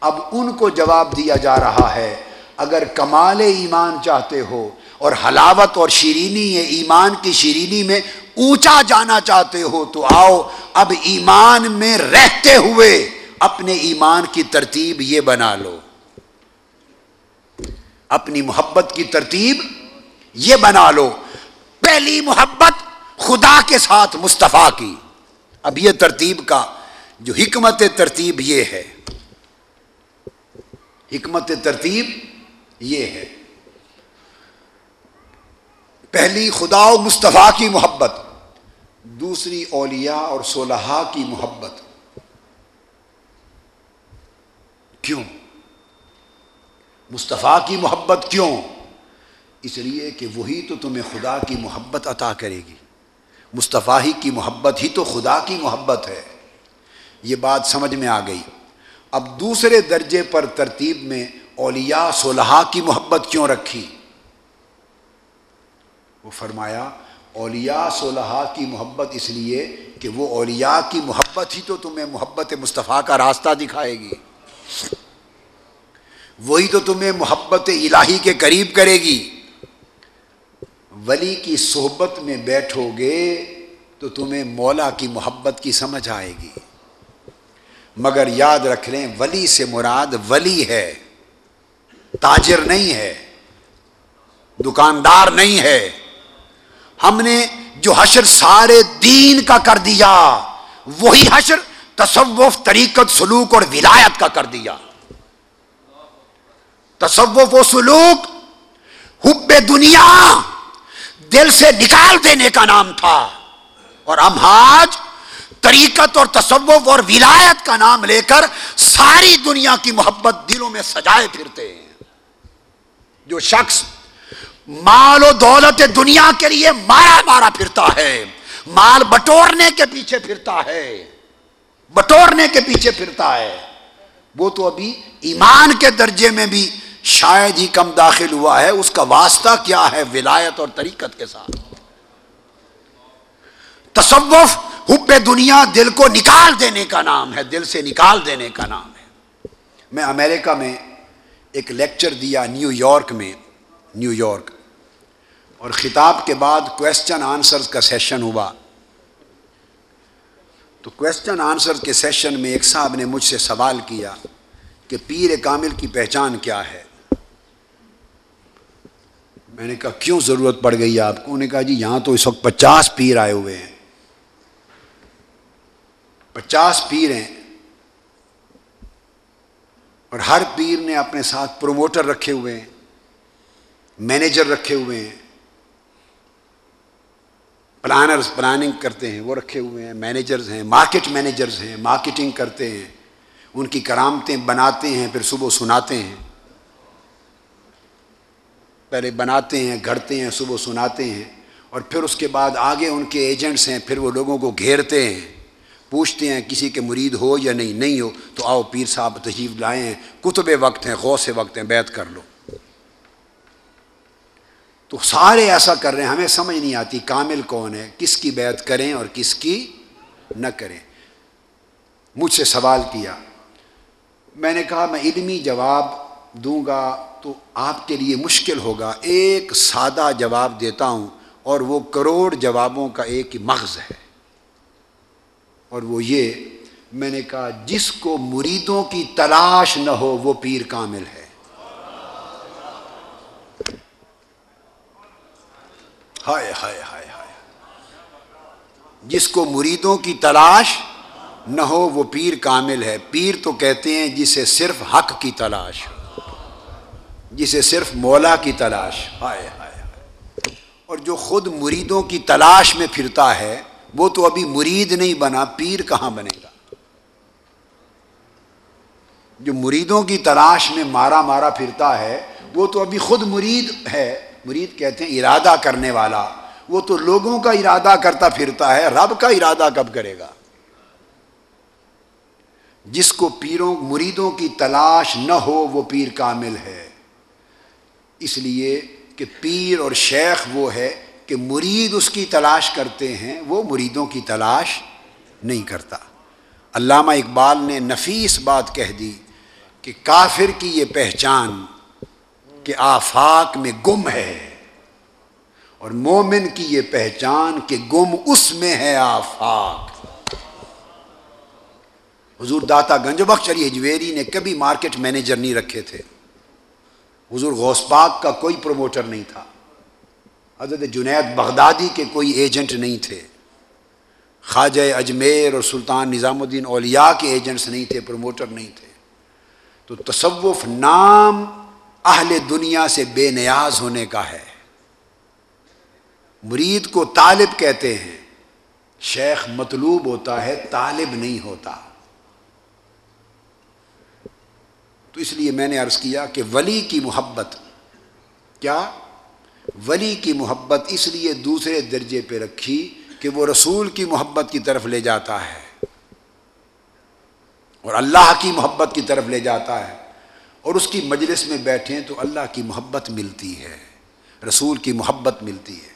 اب ان کو جواب دیا جا رہا ہے، اگر کمال ایمان چاہتے ہو اور حلاوت اور شیرینی ایمان کی شیرینی میں اونچا جانا چاہتے ہو تو آؤ، اب ایمان میں رہتے ہوئے اپنے ایمان کی ترتیب یہ بنا لو۔ اپنی محبت کی ترتیب یہ بنا لو۔ پہلی محبت خدا کے ساتھ مصطفیٰ کی۔ اب یہ ترتیب کا جو حکمت ترتیب یہ ہے۔ حکمت ترتیب یہ ہے۔ پہلی خدا و مصطفیٰ کی محبت، دوسری اولیاء اور صلحاء کی محبت۔ کیوں؟ مصطفیٰ کی محبت کیوں؟ اس لیے کہ وہی تو تمہیں خدا کی محبت عطا کرے گی۔ مصطفیٰ ہی کی محبت ہی تو خدا کی محبت ہے۔ یہ بات سمجھ میں آ گئی۔ اب دوسرے درجے پر ترتیب میں اولیاء صلحاء کی محبت کیوں رکھی؟ وہ فرمایا، اولیاء صلحاء کی محبت اس لیے کہ وہ اولیاء کی محبت ہی تو تمہیں محبت مصطفیٰ کا راستہ دکھائے گی۔ وہی تو تمہیں محبت الہی کے قریب کرے گی۔ ولی کی صحبت میں بیٹھو گے تو تمہیں مولا کی محبت کی سمجھ آئے گی۔ مگر یاد رکھ لیں، ولی سے مراد ولی ہے۔ تاجر نہیں ہے۔ دکاندار نہیں ہے۔ ہم نے جو حشر سارے دین کا کر دیا، وہی حشر تصوف، طریقت، سلوک اور ولایت کا کر دیا۔ تصوف و سلوک حب دنیا، دل سے نکال دینے کا نام تھا۔ اور ہم آج طریقت اور تصوف اور ولایت کا نام لے کر ساری دنیا کی محبت دلوں میں سجائے پھرتے ہیں۔ جو شخص مال و دولت دنیا کے لیے مارا مارا پھرتا ہے۔ مال بٹورنے کے پیچھے پھرتا ہے۔ بٹورنے کے پیچھے پھرتا ہے۔ وہ تو ابھی ایمان کے درجے میں بھی شاید ہی کم داخل ہوا ہے۔ اس کا واسطہ کیا ہے ولایت اور طریقت کے ساتھ؟ تصوف حب دنیا دل کو نکال دینے کا نام ہے، دل سے نکال دینے کا نام ہے۔ میں امریکہ میں ایک لیکچر دیا، نیو یارک میں۔ New York. اور خطاب کے بعد کوشچن آنسر کا سیشن ہوا۔ تو کوشچن آنسر کے سیشن میں ایک صاحب نے مجھ سے سوال کیا کہ پیر کامل کی پہچان کیا ہے۔ میں نے کہا، کیوں ضرورت پڑ گئی آپ کو؟ انہوں نے کہا جی یہاں تو اس وقت پچاس پیر آئے ہوئے ہیں۔ پچاس پیر ہیں۔ اور ہر پیر نے اپنے ساتھ پروموٹر رکھے ہوئے ہیں۔ مینیجر رکھے ہوئے ہیں۔ پلانرز پلاننگ کرتے ہیں، وہ رکھے ہوئے ہیں، مینیجرز ہیں، مارکیٹ مینیجرز ہیں، مارکیٹنگ کرتے ہیں۔ ان کی کرامتیں بناتے ہیں، پھر صبح سناتے ہیں۔ پہلے بناتے ہیں، گھڑتے ہیں، صبح سناتے ہیں۔ اور پھر اس کے بعد آگے ان کے ایجنٹس ہیں، پھر وہ لوگوں کو گھیرتے ہیں۔ پوچھتے ہیں، کسی کے مرید ہو یا نہیں نہیں ہو، تو آؤ پیر صاحب تشریف لائے ہیں۔ کتب وقت ہیں، غوث وقت ہیں بیت کر لو۔ تو سارے ایسا کر رہے ہیں، ہمیں سمجھ نہیں آتی کامل کون ہے، کس کی بیعت کریں اور کس کی نہ کریں۔ مجھ سے سوال کیا، میں نے کہا میں علمی جواب دوں گا تو آپ کے لیے مشکل ہوگا۔ ایک سادہ جواب دیتا ہوں اور وہ کروڑ جوابوں کا ایک مغز ہے۔ اور وہ یہ، میں نے کہا جس کو مریدوں کی تلاش نہ ہو وہ پیر کامل ہے۔ ہائے ہائے ہائے ہائے۔ جس کو مریدوں کی تلاش نہ ہو، وہ پیر کامل ہے۔ پیر تو کہتے ہیں جسے صرف حق کی تلاش جسے صرف مولا کی تلاش۔ ہائے ہائے۔ اور جو خود مریدوں کی تلاش میں پھرتا ہے، وہ تو ابھی مرید نہیں بنا، پیر کہاں بنے گا؟ جو مریدوں کی تلاش میں مارا مارا پھرتا ہے، وہ تو ابھی خود مرید ہے۔ مرید کہتے ہیں ارادہ کرنے والا، وہ تو لوگوں کا ارادہ کرتا پھرتا ہے، رب کا ارادہ کب کرے گا؟ جس کو پیروں، مریدوں کی تلاش نہ ہو، وہ پیر کامل ہے۔ اس لیے کہ پیر اور شیخ وہ ہے کہ مرید اس کی تلاش کرتے ہیں، وہ مریدوں کی تلاش نہیں کرتا۔ علامہ اقبال نے نفیس بات کہہ دی کہ کافر کی یہ پہچان کہ آفاق میں گم ہے اور مومن کی یہ پہچان کہ گم اس میں ہے آفاق۔ حضور داتا گنج بخش علی اجویری نے کبھی مارکیٹ مینیجر نہیں رکھے تھے۔ حضور غوث پاک کا کوئی پروموٹر نہیں تھا۔ حضرت جنید بغدادی کے کوئی ایجنٹ نہیں تھے۔ خواجہ اجمیر اور سلطان نظام الدین اولیاء کے ایجنٹس نہیں تھے، پروموٹر نہیں تھے۔ تو تصوف نام اہل دنیا سے بے نیاز ہونے کا ہے۔ مرید کو طالب کہتے ہیں، شیخ مطلوب ہوتا ہے، طالب نہیں ہوتا۔ تو اس لیے میں نے عرض کیا کہ ولی کی محبت، کیا؟ ولی کی محبت اس لیے دوسرے درجے پہ رکھی کہ وہ رسول کی محبت کی طرف لے جاتا ہے۔ اور اللہ کی محبت کی طرف لے جاتا ہے۔ اور اس کی مجلس میں بیٹھیں تو اللہ کی محبت ملتی ہے، رسول کی محبت ملتی ہے۔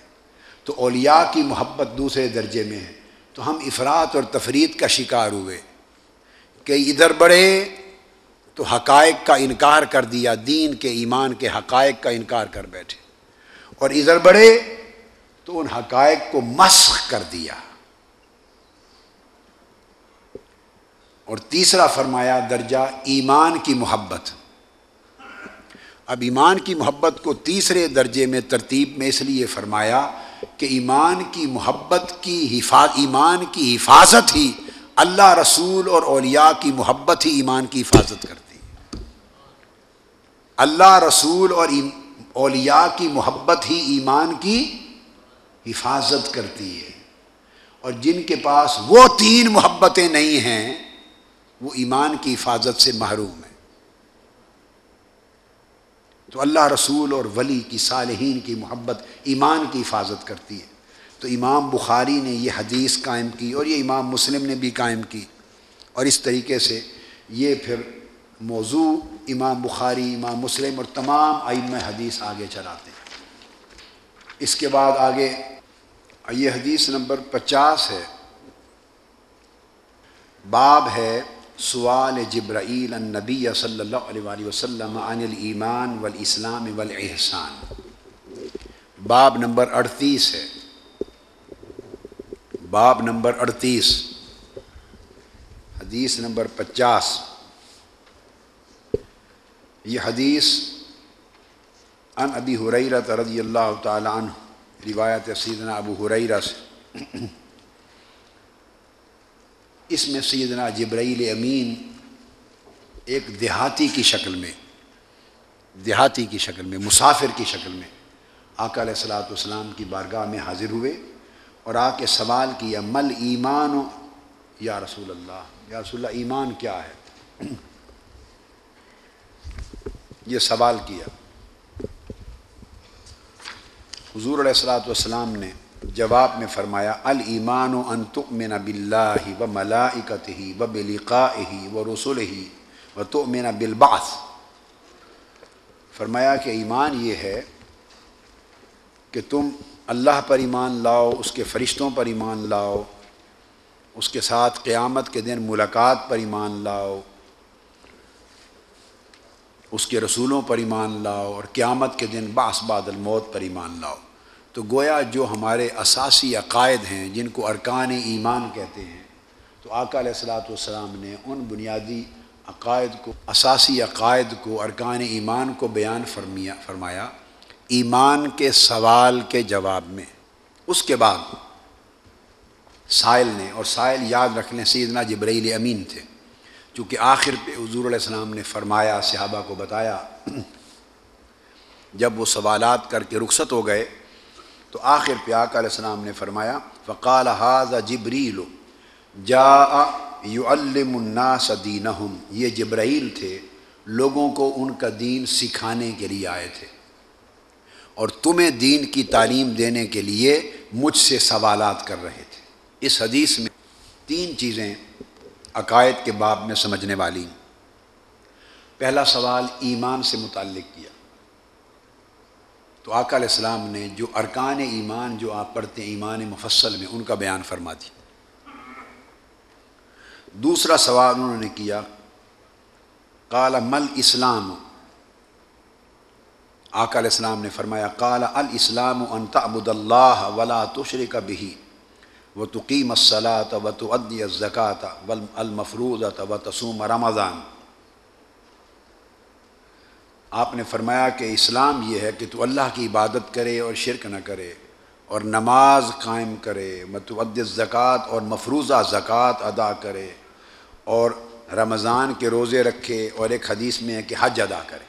تو اولیاء کی محبت دوسرے درجے میں ہے۔ تو ہم افراد اور تفرید کا شکار ہوئے۔ کہ ادھر بڑھے تو حقائق کا انکار کر دیا، دین کے، ایمان کے حقائق کا انکار کر بیٹھے۔ اور ادھر بڑھے تو ان حقائق کو مسخ کر دیا۔ اور تیسرا فرمایا، درجہ ایمان کی محبت۔ اب ایمان کی محبت کو تیسرے درجے میں ترتیب میں اس لیے فرمایا کہ ایمان کی محبت کی حفاظ ایمان کی حفاظت ہی اللہ رسول اور اولیاء کی محبت ہی ایمان کی حفاظت کرتی ہے۔ اللہ رسول اور اولیاء کی محبت ہی ایمان کی حفاظت کرتی ہے۔ اور جن کے پاس وہ تین محبتیں نہیں ہیں وہ ایمان کی حفاظت سے محروم ہیں۔ تو اللہ رسول اور ولی کی صالحین کی محبت، ایمان کی حفاظت کرتی ہے۔ تو امام بخاری نے یہ حدیث قائم کی اور یہ امام مسلم نے بھی قائم کی۔ اور اس طریقے سے یہ پھر موضوع امام بخاری، امام مسلم اور تمام آئم حدیث آگے چلاتے ہیں۔ اس کے بعد آگے یہ حدیث نمبر پچاس ہے۔ باب ہے سوال جبرائیل النبی صلی اللہ علیہ وآلہ وسلم عن الایمان والاسلام والاحسان۔ باب نمبر اڑتیس ہے۔ باب نمبر اڑتیس۔ حدیث نمبر پچاس۔ یہ حدیث ان ابی حریرہ رضی اللہ تعالیٰ عنہ، روایت سیدنا ابو حریرہ سے۔ اس میں سیدنا جبرائیل امین ایک دیہاتی کی شکل میں، دیہاتی کی شکل میں، مسافر کی شکل میں آقا علیہ السلاۃ والسلام کی بارگاہ میں حاضر ہوئے اور آ کے سوال کیا، مل ایمان یا رسول اللہ؟ یا رسول اللہ، ایمان کیا ہے؟ یہ سوال کیا۔ حضور علیہ السلاۃ والسلام نے جواب میں فرمایا المان و تؤمن باللہ و ملائکت ہی و بلقا ہی و رسول ہی و تؤمن بالبعث. فرمایا کہ ایمان یہ ہے کہ تم اللہ پر ایمان لاؤ، اس کے فرشتوں پر ایمان لاؤ، اس کے ساتھ قیامت کے دن ملاقات پر ایمان لاؤ، اس کے رسولوں پر ایمان لاؤ اور قیامت کے دن باس بعد الموت پر ایمان لاؤ۔ تو گویا جو ہمارے اساسی عقائد ہیں، جن کو ارکان ایمان کہتے ہیں، تو آقا علیہ السلاۃ والسلام نے ان بنیادی عقائد کو، اساسی عقائد کو، ارکان ایمان کو بیان فرمیا، فرمایا، ایمان کے سوال کے جواب میں۔ اس کے بعد سائل نے، اور سائل یاد رکھ لیں سیدنا جبرائیل امین تھے۔ چونکہ آخر پہ حضور علیہ السلام نے فرمایا، صحابہ کو بتایا، جب وہ سوالات کر کے رخصت ہو گئے تو آخر پہ آقا علیہ السلام نے فرمایا، فقال حاض جبریل جا یو الناس دینہم یہ جبرائیل تھے، لوگوں کو ان کا دین سکھانے کے لیے آئے تھے۔ اور تمہیں دین کی تعلیم دینے کے لیے مجھ سے سوالات کر رہے تھے۔ اس حدیث میں تین چیزیں عقائد کے باب میں سمجھنے والی۔ پہلا سوال، ایمان سے متعلق کیا۔ تو آقا علیہ السلام نے جو ارکان ایمان جو آپ پڑھتے ہیں، ایمان مفصل میں، ان کا بیان فرما دی دوسرا سوال انہوں نے کیا کالا مل اسلام؟ آقا علیہ السلام نے فرمایا، قال الاسلام ان تعبد اللہ ولا تشرک به وتقیم الصلاة وتؤدي الزکاة والمفروضة وتصوم رمضان۔ آپ نے فرمایا کہ اسلام یہ ہے کہ تو اللہ کی عبادت کرے اور شرک نہ کرے اور نماز قائم کرے متعد زکوٰۃ اور مفروضہ زکوٰۃ ادا کرے اور رمضان کے روزے رکھے اور ایک حدیث میں ہے کہ حج ادا کرے۔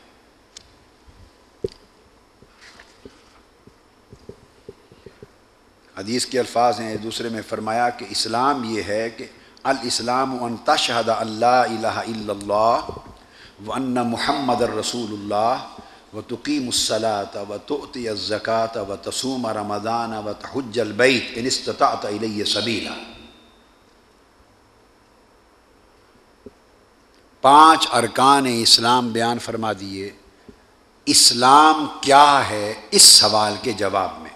حدیث کے الفاظ ہیں، دوسرے میں فرمایا کہ اسلام یہ ہے کہ الاسلام ان تشہد اللہ الہ الا اللہ و ان محمد الرسول اللہ و تقیم الصلاۃ و توتی الزکات و تسوم رمضان و تحج البیت ان استطاعت الیہ سبیلا پانچ ارکان اسلام بیان فرما دیے۔ اسلام کیا ہے؟ اس سوال کے جواب میں۔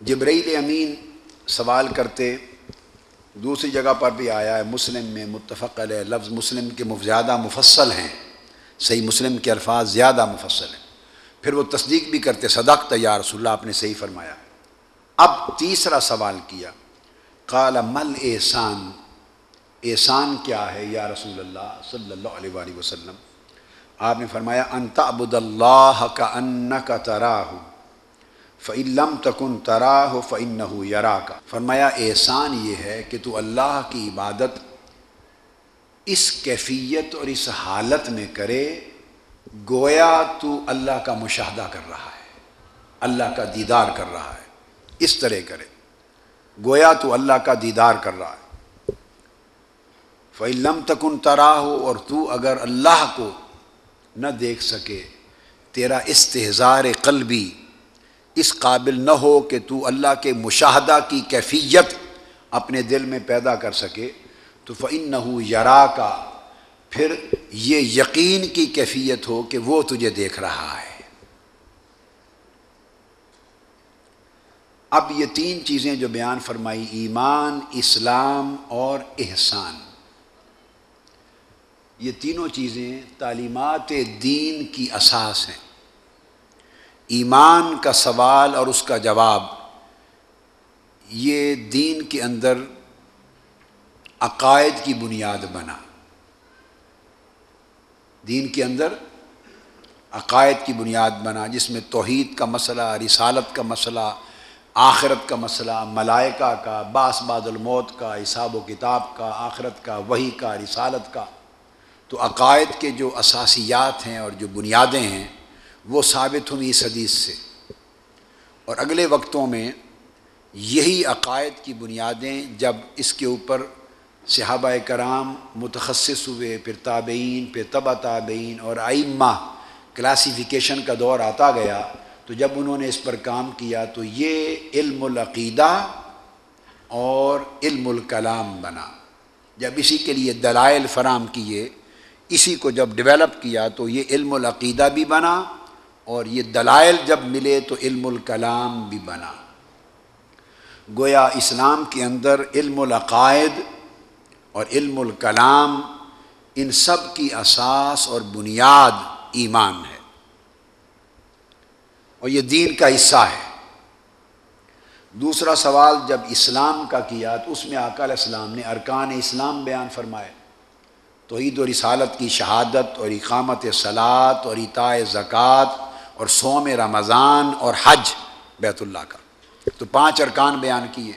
جبرائیل امین سوال کرتے۔ دوسری جگہ پر بھی آیا ہے، مسلم میں متفق علیہ لفظ مسلم کے زیادہ مفصل ہیں۔ صحیح مسلم کے الفاظ زیادہ مفصل ہیں۔ پھر وہ تصدیق بھی کرتے صدق یا رسول اللہ، آپ نے صحیح فرمایا۔ اب تیسرا سوال کیا۔ قال، مل احسان؟ احسان کیا ہے یا رسول اللہ صلی اللہ علیہ وآلہ وسلم؟ آپ نے فرمایا انت ابود اللہ کا ان کا تراہ فعلم تکن تراہ فعن یرا کا فرمایا، احسان یہ ہے کہ تو اللہ کی عبادت اس کیفیت اور اس حالت میں کرے، گویا تو اللہ کا مشاہدہ کر رہا ہے، اللہ کا دیدار کر رہا ہے، اس طرح کرے۔ گویا تو اللہ کا دیدار کر رہا ہے۔ فعلم تکن تراہ اور تو اگر اللہ کو نہ دیکھ سکے، تیرا استحظار قلبی اس قابل نہ ہو کہ تو اللہ کے مشاہدہ کی کیفیت اپنے دل میں پیدا کر سکے، تو فعن نہ یرا کا پھر یہ یقین کی کیفیت ہو کہ وہ تجھے دیکھ رہا ہے۔ اب یہ تین چیزیں جو بیان فرمائی، ایمان، اسلام اور احسان۔ یہ تینوں چیزیں تعلیمات دین کی اساس ہیں۔ ایمان کا سوال اور اس کا جواب، یہ دین کے اندر عقائد کی بنیاد بنا۔ دین کے اندر عقائد کی بنیاد بنا، جس میں توحید کا مسئلہ، رسالت کا مسئلہ، آخرت کا مسئلہ، ملائکہ کا، باس باد الموت کا، حساب و کتاب کا، آخرت کا وہی کا، رسالت کا۔ تو عقائد کے جو اساسیات ہیں اور جو بنیادیں ہیں وہ ثابت ہوئی اس حدیث سے۔ اور اگلے وقتوں میں یہی عقائد کی بنیادیں جب اس کے اوپر صحابہ کرام متخصص ہوئے، پھر تابعین، پھر تبا تابعین اور آئمہ کلاسیفیکیشن کا دور آتا گیا، تو جب انہوں نے اس پر کام کیا تو یہ علم العقیدہ اور علم الکلام بنا۔ جب اسی کے لیے دلائل فراہم کیے، اسی کو جب ڈیولپ کیا تو یہ علم العقیدہ بھی بنا اور یہ دلائل جب ملے تو علم الکلام بھی بنا۔ گویا اسلام کے اندر علم العقائد اور علم الکلام ان سب کی اساس اور بنیاد ایمان ہے۔ اور یہ دین کا حصہ ہے۔ دوسرا سوال جب اسلام کا کیا تو اس میں علیہ السلام نے ارکان اسلام بیان فرمائے۔ توحید و رسالت کی شہادت اور اقامت سلاد اور اطاع زکوٰۃ اور سوم رمضان اور حج بیت اللہ کا۔ تو پانچ ارکان بیان کیے۔